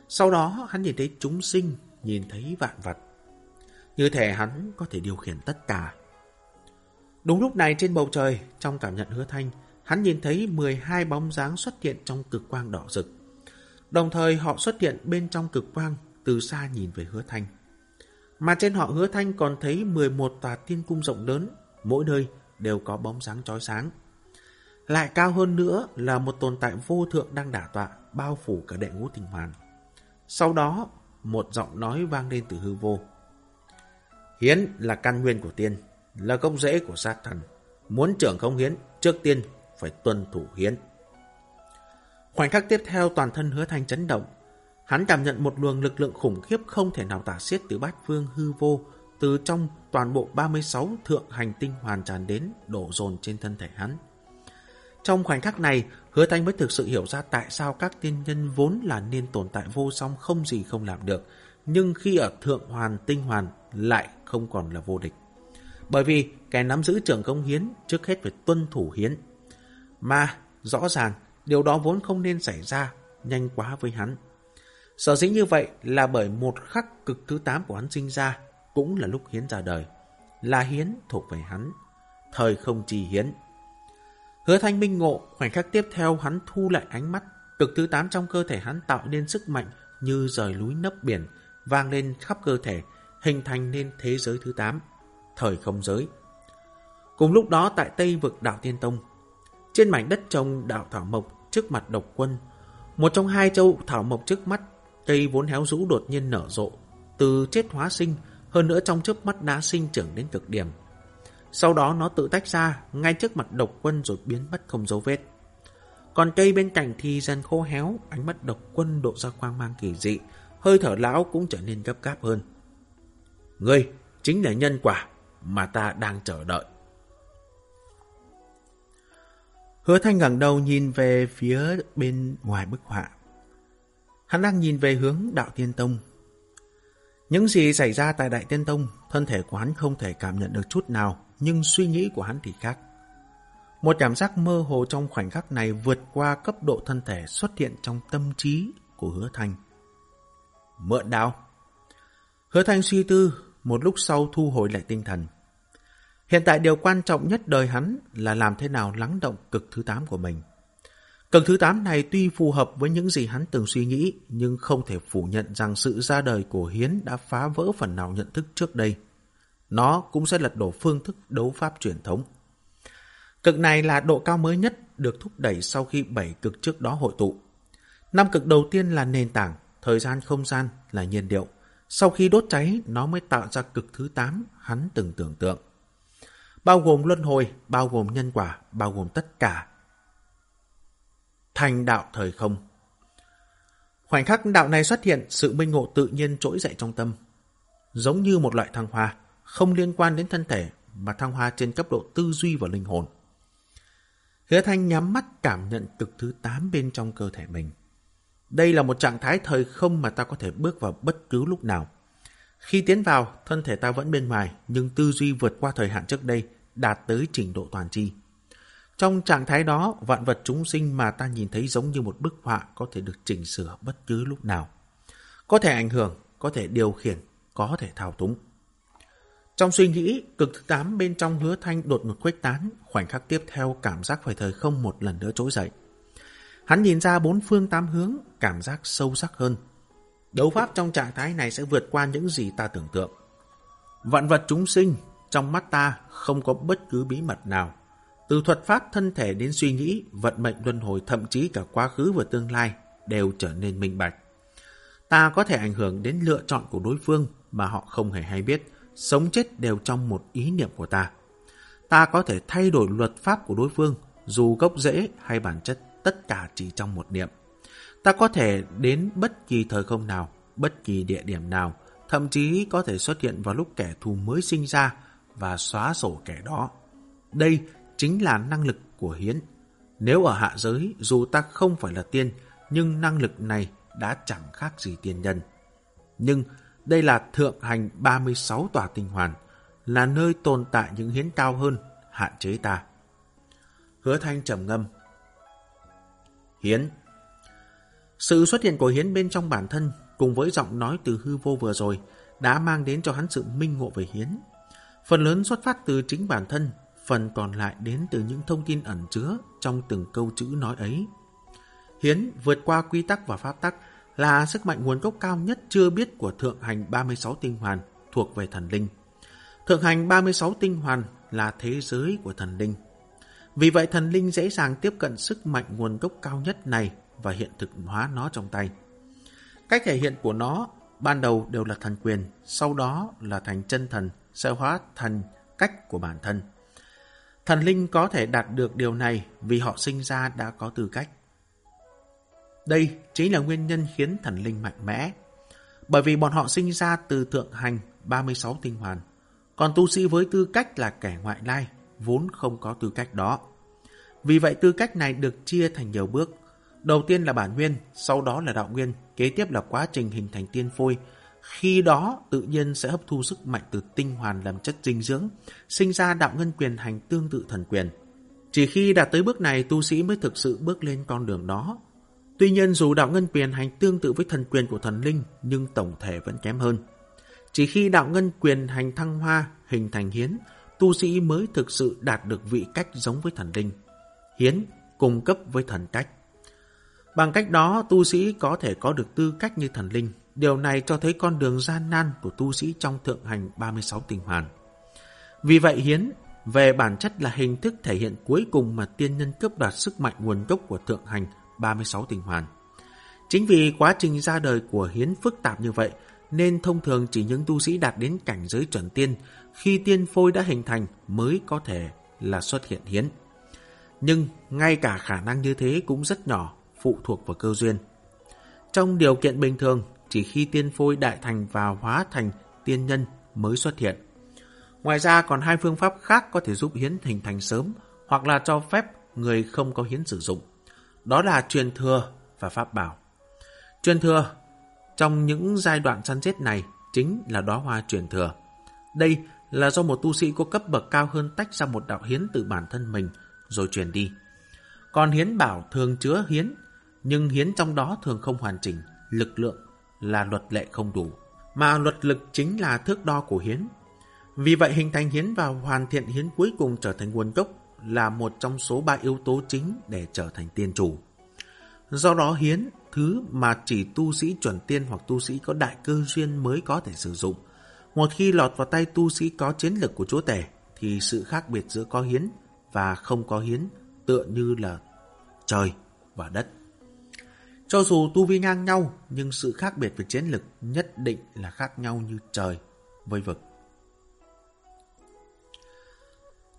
[SPEAKER 1] Sau đó hắn nhìn thấy chúng sinh, nhìn thấy vạn vật. Như thể hắn có thể điều khiển tất cả. Đúng lúc này trên bầu trời, trong cảm nhận hứa thanh, hắn nhìn thấy 12 bóng dáng xuất hiện trong cực quang đỏ rực. Đồng thời họ xuất hiện bên trong cực quang, từ xa nhìn về hứa thanh. Mà trên họ hứa thanh còn thấy 11 tòa tiên cung rộng lớn, mỗi nơi đều có bóng sáng chói sáng. Lại cao hơn nữa là một tồn tại vô thượng đang đả tọa, bao phủ cả đệ ngũ tình hoàn. Sau đó, một giọng nói vang lên từ hư vô. Hiến là căn nguyên của tiên, là công rễ của sát thần. Muốn trưởng không hiến, trước tiên phải tuân thủ hiến. Khoảnh khắc tiếp theo toàn thân hứa thanh chấn động, Hắn cảm nhận một luồng lực lượng khủng khiếp không thể nào tả xiết từ bát phương hư vô, từ trong toàn bộ 36 thượng hành tinh hoàn tràn đến, đổ dồn trên thân thể hắn. Trong khoảnh khắc này, hứa thanh mới thực sự hiểu ra tại sao các tiên nhân vốn là nên tồn tại vô song không gì không làm được, nhưng khi ở thượng hoàn tinh hoàn lại không còn là vô địch. Bởi vì kẻ nắm giữ trưởng công hiến trước hết phải tuân thủ hiến. Mà, rõ ràng, điều đó vốn không nên xảy ra, nhanh quá với hắn. Sở dĩ như vậy là bởi một khắc cực thứ 8 của hắn sinh ra cũng là lúc Hiến ra đời. Là Hiến thuộc về hắn. Thời không chi Hiến. Hứa thanh minh ngộ, khoảnh khắc tiếp theo hắn thu lại ánh mắt. Cực thứ 8 trong cơ thể hắn tạo nên sức mạnh như rời núi nấp biển, vang lên khắp cơ thể, hình thành nên thế giới thứ 8, thời không giới. Cùng lúc đó tại Tây vực đảo Tiên Tông, trên mảnh đất trồng đảo Thảo Mộc trước mặt độc quân, một trong hai châu Thảo Mộc trước mắt Cây vốn héo rũ đột nhiên nở rộ, từ chết hóa sinh, hơn nữa trong chớp mắt đã sinh trưởng đến cực điểm. Sau đó nó tự tách ra, ngay trước mặt độc quân rồi biến mất không dấu vết. Còn cây bên cạnh thì dần khô héo, ánh mắt độc quân độ ra quang mang kỳ dị, hơi thở lão cũng trở nên gấp gáp hơn. Ngươi chính là nhân quả mà ta đang chờ đợi. Hứa thanh ngẩng đầu nhìn về phía bên ngoài bức họa. Hắn đang nhìn về hướng đạo tiên tông. Những gì xảy ra tại đại tiên tông, thân thể của hắn không thể cảm nhận được chút nào, nhưng suy nghĩ của hắn thì khác. Một cảm giác mơ hồ trong khoảnh khắc này vượt qua cấp độ thân thể xuất hiện trong tâm trí của hứa thanh. Mượn đạo. Hứa thanh suy tư, một lúc sau thu hồi lại tinh thần. Hiện tại điều quan trọng nhất đời hắn là làm thế nào lắng động cực thứ 8 của mình. Cực thứ 8 này tuy phù hợp với những gì hắn từng suy nghĩ, nhưng không thể phủ nhận rằng sự ra đời của Hiến đã phá vỡ phần nào nhận thức trước đây. Nó cũng sẽ lật đổ phương thức đấu pháp truyền thống. Cực này là độ cao mới nhất được thúc đẩy sau khi bảy cực trước đó hội tụ. Năm cực đầu tiên là nền tảng, thời gian không gian là nhiên liệu. Sau khi đốt cháy, nó mới tạo ra cực thứ 8 hắn từng tưởng tượng. Bao gồm luân hồi, bao gồm nhân quả, bao gồm tất cả. Thành đạo thời không. Khoảnh khắc đạo này xuất hiện, sự minh ngộ tự nhiên trỗi dậy trong tâm. Giống như một loại thăng hoa, không liên quan đến thân thể, mà thăng hoa trên cấp độ tư duy và linh hồn. Hứa Thanh nhắm mắt cảm nhận cực thứ 8 bên trong cơ thể mình. Đây là một trạng thái thời không mà ta có thể bước vào bất cứ lúc nào. Khi tiến vào, thân thể ta vẫn bên ngoài, nhưng tư duy vượt qua thời hạn trước đây, đạt tới trình độ toàn tri. Trong trạng thái đó, vạn vật chúng sinh mà ta nhìn thấy giống như một bức họa có thể được chỉnh sửa bất cứ lúc nào. Có thể ảnh hưởng, có thể điều khiển, có thể thao túng. Trong suy nghĩ, cực thứ 8 bên trong hứa thanh đột ngột khuếch tán, khoảnh khắc tiếp theo cảm giác phải thời không một lần nữa trỗi dậy. Hắn nhìn ra bốn phương tám hướng, cảm giác sâu sắc hơn. Đấu pháp trong trạng thái này sẽ vượt qua những gì ta tưởng tượng. Vạn vật chúng sinh, trong mắt ta không có bất cứ bí mật nào. Từ thuật pháp thân thể đến suy nghĩ, vận mệnh luân hồi thậm chí cả quá khứ và tương lai đều trở nên minh bạch. Ta có thể ảnh hưởng đến lựa chọn của đối phương mà họ không hề hay biết, sống chết đều trong một ý niệm của ta. Ta có thể thay đổi luật pháp của đối phương, dù gốc rễ hay bản chất tất cả chỉ trong một niệm. Ta có thể đến bất kỳ thời không nào, bất kỳ địa điểm nào, thậm chí có thể xuất hiện vào lúc kẻ thù mới sinh ra và xóa sổ kẻ đó. Đây chính là năng lực của Hiến. Nếu ở hạ giới, dù ta không phải là tiên, nhưng năng lực này đã chẳng khác gì tiên nhân. Nhưng đây là thượng hành 36 tòa tinh hoàn, là nơi tồn tại những hiến cao hơn, hạn chế ta. Hứa thanh trầm ngâm. Hiến Sự xuất hiện của Hiến bên trong bản thân, cùng với giọng nói từ hư vô vừa rồi, đã mang đến cho hắn sự minh ngộ về Hiến. Phần lớn xuất phát từ chính bản thân, phần còn lại đến từ những thông tin ẩn chứa trong từng câu chữ nói ấy. Hiến vượt qua quy tắc và pháp tắc là sức mạnh nguồn gốc cao nhất chưa biết của Thượng Hành 36 Tinh Hoàn thuộc về thần linh. Thượng Hành 36 Tinh Hoàn là thế giới của thần linh. Vì vậy thần linh dễ dàng tiếp cận sức mạnh nguồn gốc cao nhất này và hiện thực hóa nó trong tay. Cách thể hiện của nó ban đầu đều là thần quyền, sau đó là thành chân thần, sẽ hóa thành cách của bản thân. Thần linh có thể đạt được điều này vì họ sinh ra đã có tư cách. Đây chính là nguyên nhân khiến thần linh mạnh mẽ. Bởi vì bọn họ sinh ra từ thượng hành 36 tinh hoàn. Còn tu sĩ với tư cách là kẻ ngoại lai, vốn không có tư cách đó. Vì vậy tư cách này được chia thành nhiều bước. Đầu tiên là bản nguyên, sau đó là đạo nguyên, kế tiếp là quá trình hình thành tiên phôi. Khi đó tự nhiên sẽ hấp thu sức mạnh từ tinh hoàn làm chất dinh dưỡng, sinh ra đạo ngân quyền hành tương tự thần quyền. Chỉ khi đạt tới bước này tu sĩ mới thực sự bước lên con đường đó, Tuy nhiên dù đạo ngân quyền hành tương tự với thần quyền của thần linh nhưng tổng thể vẫn kém hơn. Chỉ khi đạo ngân quyền hành thăng hoa hình thành hiến, tu sĩ mới thực sự đạt được vị cách giống với thần linh. Hiến cung cấp với thần cách. Bằng cách đó, tu sĩ có thể có được tư cách như thần linh. Điều này cho thấy con đường gian nan của tu sĩ trong thượng hành 36 tình hoàn. Vì vậy hiến, về bản chất là hình thức thể hiện cuối cùng mà tiên nhân cấp đoạt sức mạnh nguồn gốc của thượng hành 36 tình hoàn. Chính vì quá trình ra đời của hiến phức tạp như vậy, nên thông thường chỉ những tu sĩ đạt đến cảnh giới chuẩn tiên, khi tiên phôi đã hình thành mới có thể là xuất hiện hiến. Nhưng ngay cả khả năng như thế cũng rất nhỏ, phụ thuộc vào cơ duyên. Trong điều kiện bình thường, chỉ khi tiên phôi đại thành và hóa thành tiên nhân mới xuất hiện. Ngoài ra còn hai phương pháp khác có thể giúp hiến hình thành sớm hoặc là cho phép người không có hiến sử dụng đó là truyền thừa và pháp bảo. Truyền thừa trong những giai đoạn săn giết này chính là đóa hoa truyền thừa. Đây là do một tu sĩ có cấp bậc cao hơn tách ra một đạo hiến từ bản thân mình rồi truyền đi. Còn hiến bảo thường chứa hiến, nhưng hiến trong đó thường không hoàn chỉnh, lực lượng là luật lệ không đủ, mà luật lực chính là thước đo của hiến. Vì vậy hình thành hiến và hoàn thiện hiến cuối cùng trở thành nguồn gốc là một trong số ba yếu tố chính để trở thành tiên chủ. Do đó hiến, thứ mà chỉ tu sĩ chuẩn tiên hoặc tu sĩ có đại cơ duyên mới có thể sử dụng. Một khi lọt vào tay tu sĩ có chiến lực của chúa tể, thì sự khác biệt giữa có hiến và không có hiến tựa như là trời và đất. Cho dù tu vi ngang nhau, nhưng sự khác biệt về chiến lực nhất định là khác nhau như trời với vực.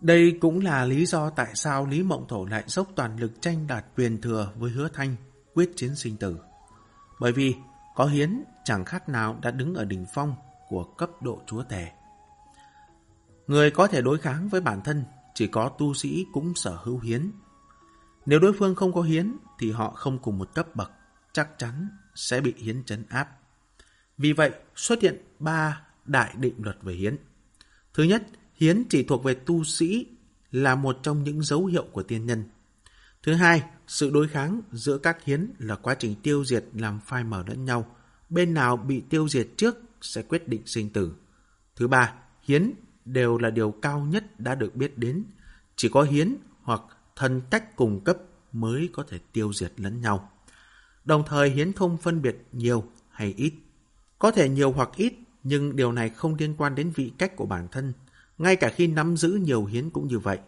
[SPEAKER 1] Đây cũng là lý do tại sao Lý Mộng Thổ lại dốc toàn lực tranh đạt quyền thừa với hứa thanh, quyết chiến sinh tử. Bởi vì có hiến chẳng khác nào đã đứng ở đỉnh phong của cấp độ chúa tể. Người có thể đối kháng với bản thân chỉ có tu sĩ cũng sở hữu hiến. Nếu đối phương không có hiến thì họ không cùng một cấp bậc, chắc chắn sẽ bị hiến chấn áp. Vì vậy xuất hiện ba đại định luật về hiến. Thứ nhất, hiến chỉ thuộc về tu sĩ là một trong những dấu hiệu của tiên nhân. Thứ hai, sự đối kháng giữa các hiến là quá trình tiêu diệt làm phai mở lẫn nhau. Bên nào bị tiêu diệt trước sẽ quyết định sinh tử. Thứ ba, hiến đều là điều cao nhất đã được biết đến. Chỉ có hiến hoặc thần cách cùng cấp mới có thể tiêu diệt lẫn nhau. Đồng thời hiến không phân biệt nhiều hay ít. Có thể nhiều hoặc ít, nhưng điều này không liên quan đến vị cách của bản thân. Ngay cả khi nắm giữ nhiều hiến cũng như vậy.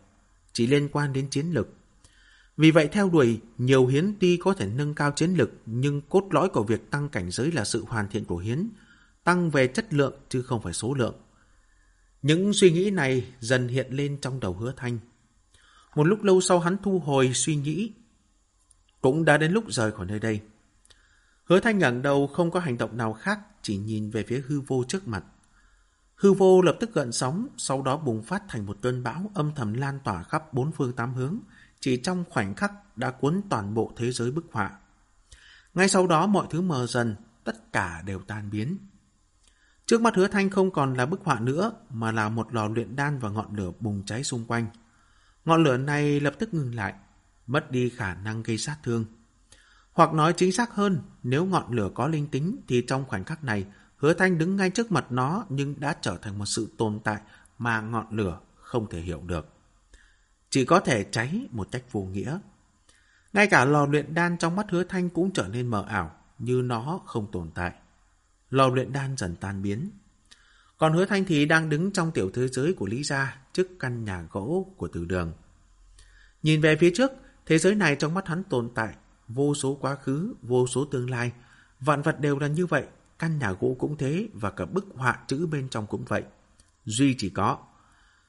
[SPEAKER 1] Chỉ liên quan đến chiến lực. Vì vậy theo đuổi, nhiều hiến tuy có thể nâng cao chiến lực, nhưng cốt lõi của việc tăng cảnh giới là sự hoàn thiện của hiến, tăng về chất lượng chứ không phải số lượng. Những suy nghĩ này dần hiện lên trong đầu hứa thanh. Một lúc lâu sau hắn thu hồi suy nghĩ, cũng đã đến lúc rời khỏi nơi đây. Hứa thanh ngẩng đầu không có hành động nào khác, chỉ nhìn về phía hư vô trước mặt. Hư vô lập tức gợn sóng, sau đó bùng phát thành một cơn bão âm thầm lan tỏa khắp bốn phương tám hướng, chỉ trong khoảnh khắc đã cuốn toàn bộ thế giới bức họa. Ngay sau đó mọi thứ mờ dần, tất cả đều tan biến. Trước mắt hứa thanh không còn là bức họa nữa, mà là một lò luyện đan và ngọn lửa bùng cháy xung quanh. Ngọn lửa này lập tức ngừng lại, mất đi khả năng gây sát thương. Hoặc nói chính xác hơn, nếu ngọn lửa có linh tính thì trong khoảnh khắc này, hứa thanh đứng ngay trước mặt nó nhưng đã trở thành một sự tồn tại mà ngọn lửa không thể hiểu được. Chỉ có thể cháy một cách vô nghĩa. Ngay cả lò luyện đan trong mắt hứa thanh cũng trở nên mờ ảo, như nó không tồn tại. Lò luyện đan dần tan biến. Còn hứa thanh thì đang đứng trong tiểu thế giới của Lý Gia trước căn nhà gỗ của tử đường. Nhìn về phía trước, thế giới này trong mắt hắn tồn tại, vô số quá khứ, vô số tương lai. Vạn vật đều là như vậy, căn nhà gỗ cũng thế và cả bức họa chữ bên trong cũng vậy. Duy chỉ có.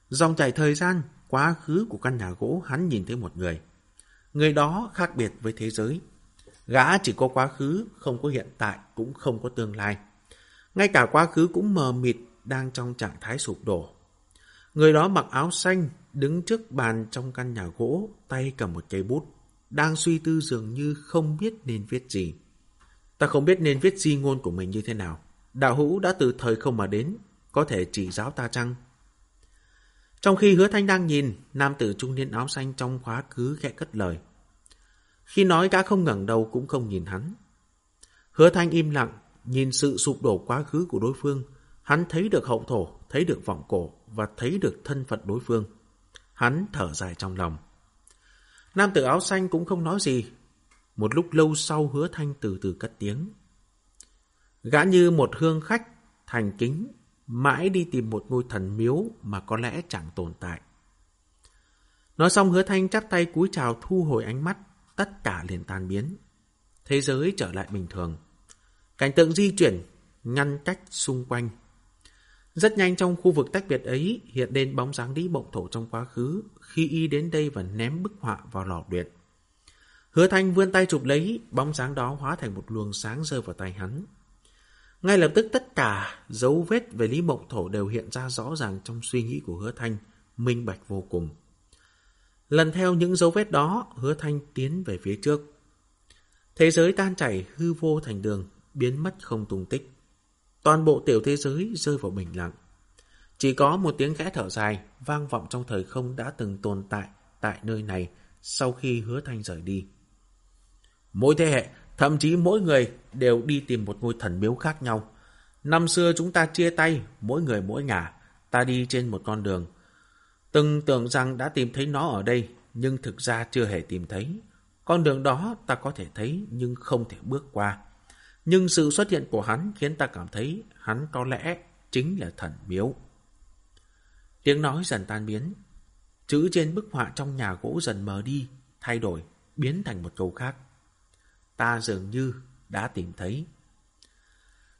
[SPEAKER 1] Dòng chảy thời gian, quá khứ của căn nhà gỗ hắn nhìn thấy một người. Người đó khác biệt với thế giới. Gã chỉ có quá khứ, không có hiện tại, cũng không có tương lai. Ngay cả quá khứ cũng mờ mịt, đang trong trạng thái sụp đổ. Người đó mặc áo xanh, đứng trước bàn trong căn nhà gỗ, tay cầm một cây bút, đang suy tư dường như không biết nên viết gì. Ta không biết nên viết di ngôn của mình như thế nào. Đạo hữu đã từ thời không mà đến, có thể chỉ giáo ta chăng? Trong khi hứa thanh đang nhìn, nam tử trung niên áo xanh trong khóa cứ khẽ cất lời. Khi nói gã không ngẩng đầu cũng không nhìn hắn. Hứa thanh im lặng, nhìn sự sụp đổ quá khứ của đối phương. Hắn thấy được hậu thổ, thấy được vọng cổ và thấy được thân phận đối phương. Hắn thở dài trong lòng. Nam tử áo xanh cũng không nói gì. Một lúc lâu sau hứa thanh từ từ cất tiếng. Gã như một hương khách, thành kính, mãi đi tìm một ngôi thần miếu mà có lẽ chẳng tồn tại. Nói xong hứa thanh chắp tay cúi chào thu hồi ánh mắt, tất cả liền tan biến. Thế giới trở lại bình thường. Cảnh tượng di chuyển, ngăn cách xung quanh. Rất nhanh trong khu vực tách biệt ấy hiện lên bóng dáng Lý Bộng Thổ trong quá khứ khi y đến đây và ném bức họa vào lò luyện. Hứa Thanh vươn tay chụp lấy, bóng dáng đó hóa thành một luồng sáng rơi vào tay hắn. Ngay lập tức tất cả dấu vết về Lý Mộng Thổ đều hiện ra rõ ràng trong suy nghĩ của Hứa Thanh, minh bạch vô cùng. Lần theo những dấu vết đó, Hứa Thanh tiến về phía trước. Thế giới tan chảy hư vô thành đường, biến mất không tung tích. Toàn bộ tiểu thế giới rơi vào bình lặng. Chỉ có một tiếng khẽ thở dài vang vọng trong thời không đã từng tồn tại tại nơi này sau khi hứa thanh rời đi. Mỗi thế hệ, thậm chí mỗi người đều đi tìm một ngôi thần miếu khác nhau. Năm xưa chúng ta chia tay, mỗi người mỗi ngả, ta đi trên một con đường. Từng tưởng rằng đã tìm thấy nó ở đây, nhưng thực ra chưa hề tìm thấy. Con đường đó ta có thể thấy nhưng không thể bước qua. Nhưng sự xuất hiện của hắn khiến ta cảm thấy hắn có lẽ chính là thần miếu. Tiếng nói dần tan biến. Chữ trên bức họa trong nhà gỗ dần mờ đi, thay đổi, biến thành một câu khác. ta dường như đã tìm thấy.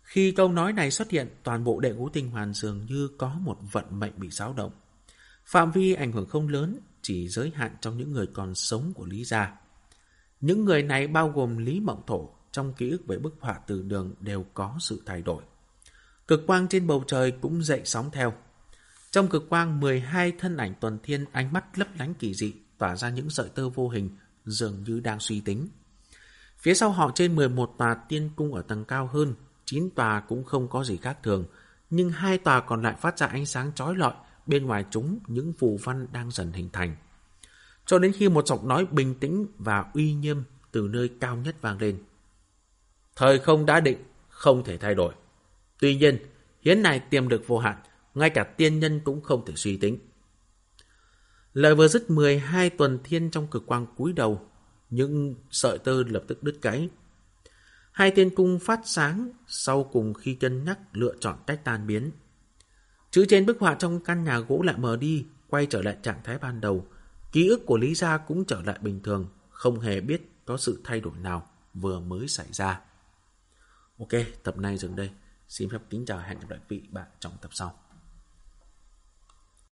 [SPEAKER 1] Khi câu nói này xuất hiện, toàn bộ đệ ngũ tinh hoàn dường như có một vận mệnh bị xáo động. Phạm vi ảnh hưởng không lớn, chỉ giới hạn trong những người còn sống của Lý Gia. Những người này bao gồm Lý Mộng Thổ, trong ký ức về bức họa từ đường đều có sự thay đổi. Cực quang trên bầu trời cũng dậy sóng theo. Trong cực quang, 12 thân ảnh tuần thiên ánh mắt lấp lánh kỳ dị, tỏa ra những sợi tơ vô hình, dường như đang suy tính. Phía sau họ trên 11 tòa tiên cung ở tầng cao hơn, 9 tòa cũng không có gì khác thường, nhưng hai tòa còn lại phát ra ánh sáng chói lọi, bên ngoài chúng những phù văn đang dần hình thành. Cho đến khi một giọng nói bình tĩnh và uy nghiêm từ nơi cao nhất vang lên. Thời không đã định, không thể thay đổi. Tuy nhiên, hiến này tiềm được vô hạn, ngay cả tiên nhân cũng không thể suy tính. Lời vừa dứt 12 tuần thiên trong cực quang cúi đầu, những sợi tơ lập tức đứt gãy. Hai tiên cung phát sáng, sau cùng khi cân nhắc lựa chọn cách tan biến. Chữ trên bức họa trong căn nhà gỗ lại mờ đi, quay trở lại trạng thái ban đầu. Ký ức của Lý Gia cũng trở lại bình thường, không hề biết có sự thay đổi nào vừa mới xảy ra. Ok, tập này dừng đây. Xin phép kính chào hẹn gặp lại vị bạn trong tập sau.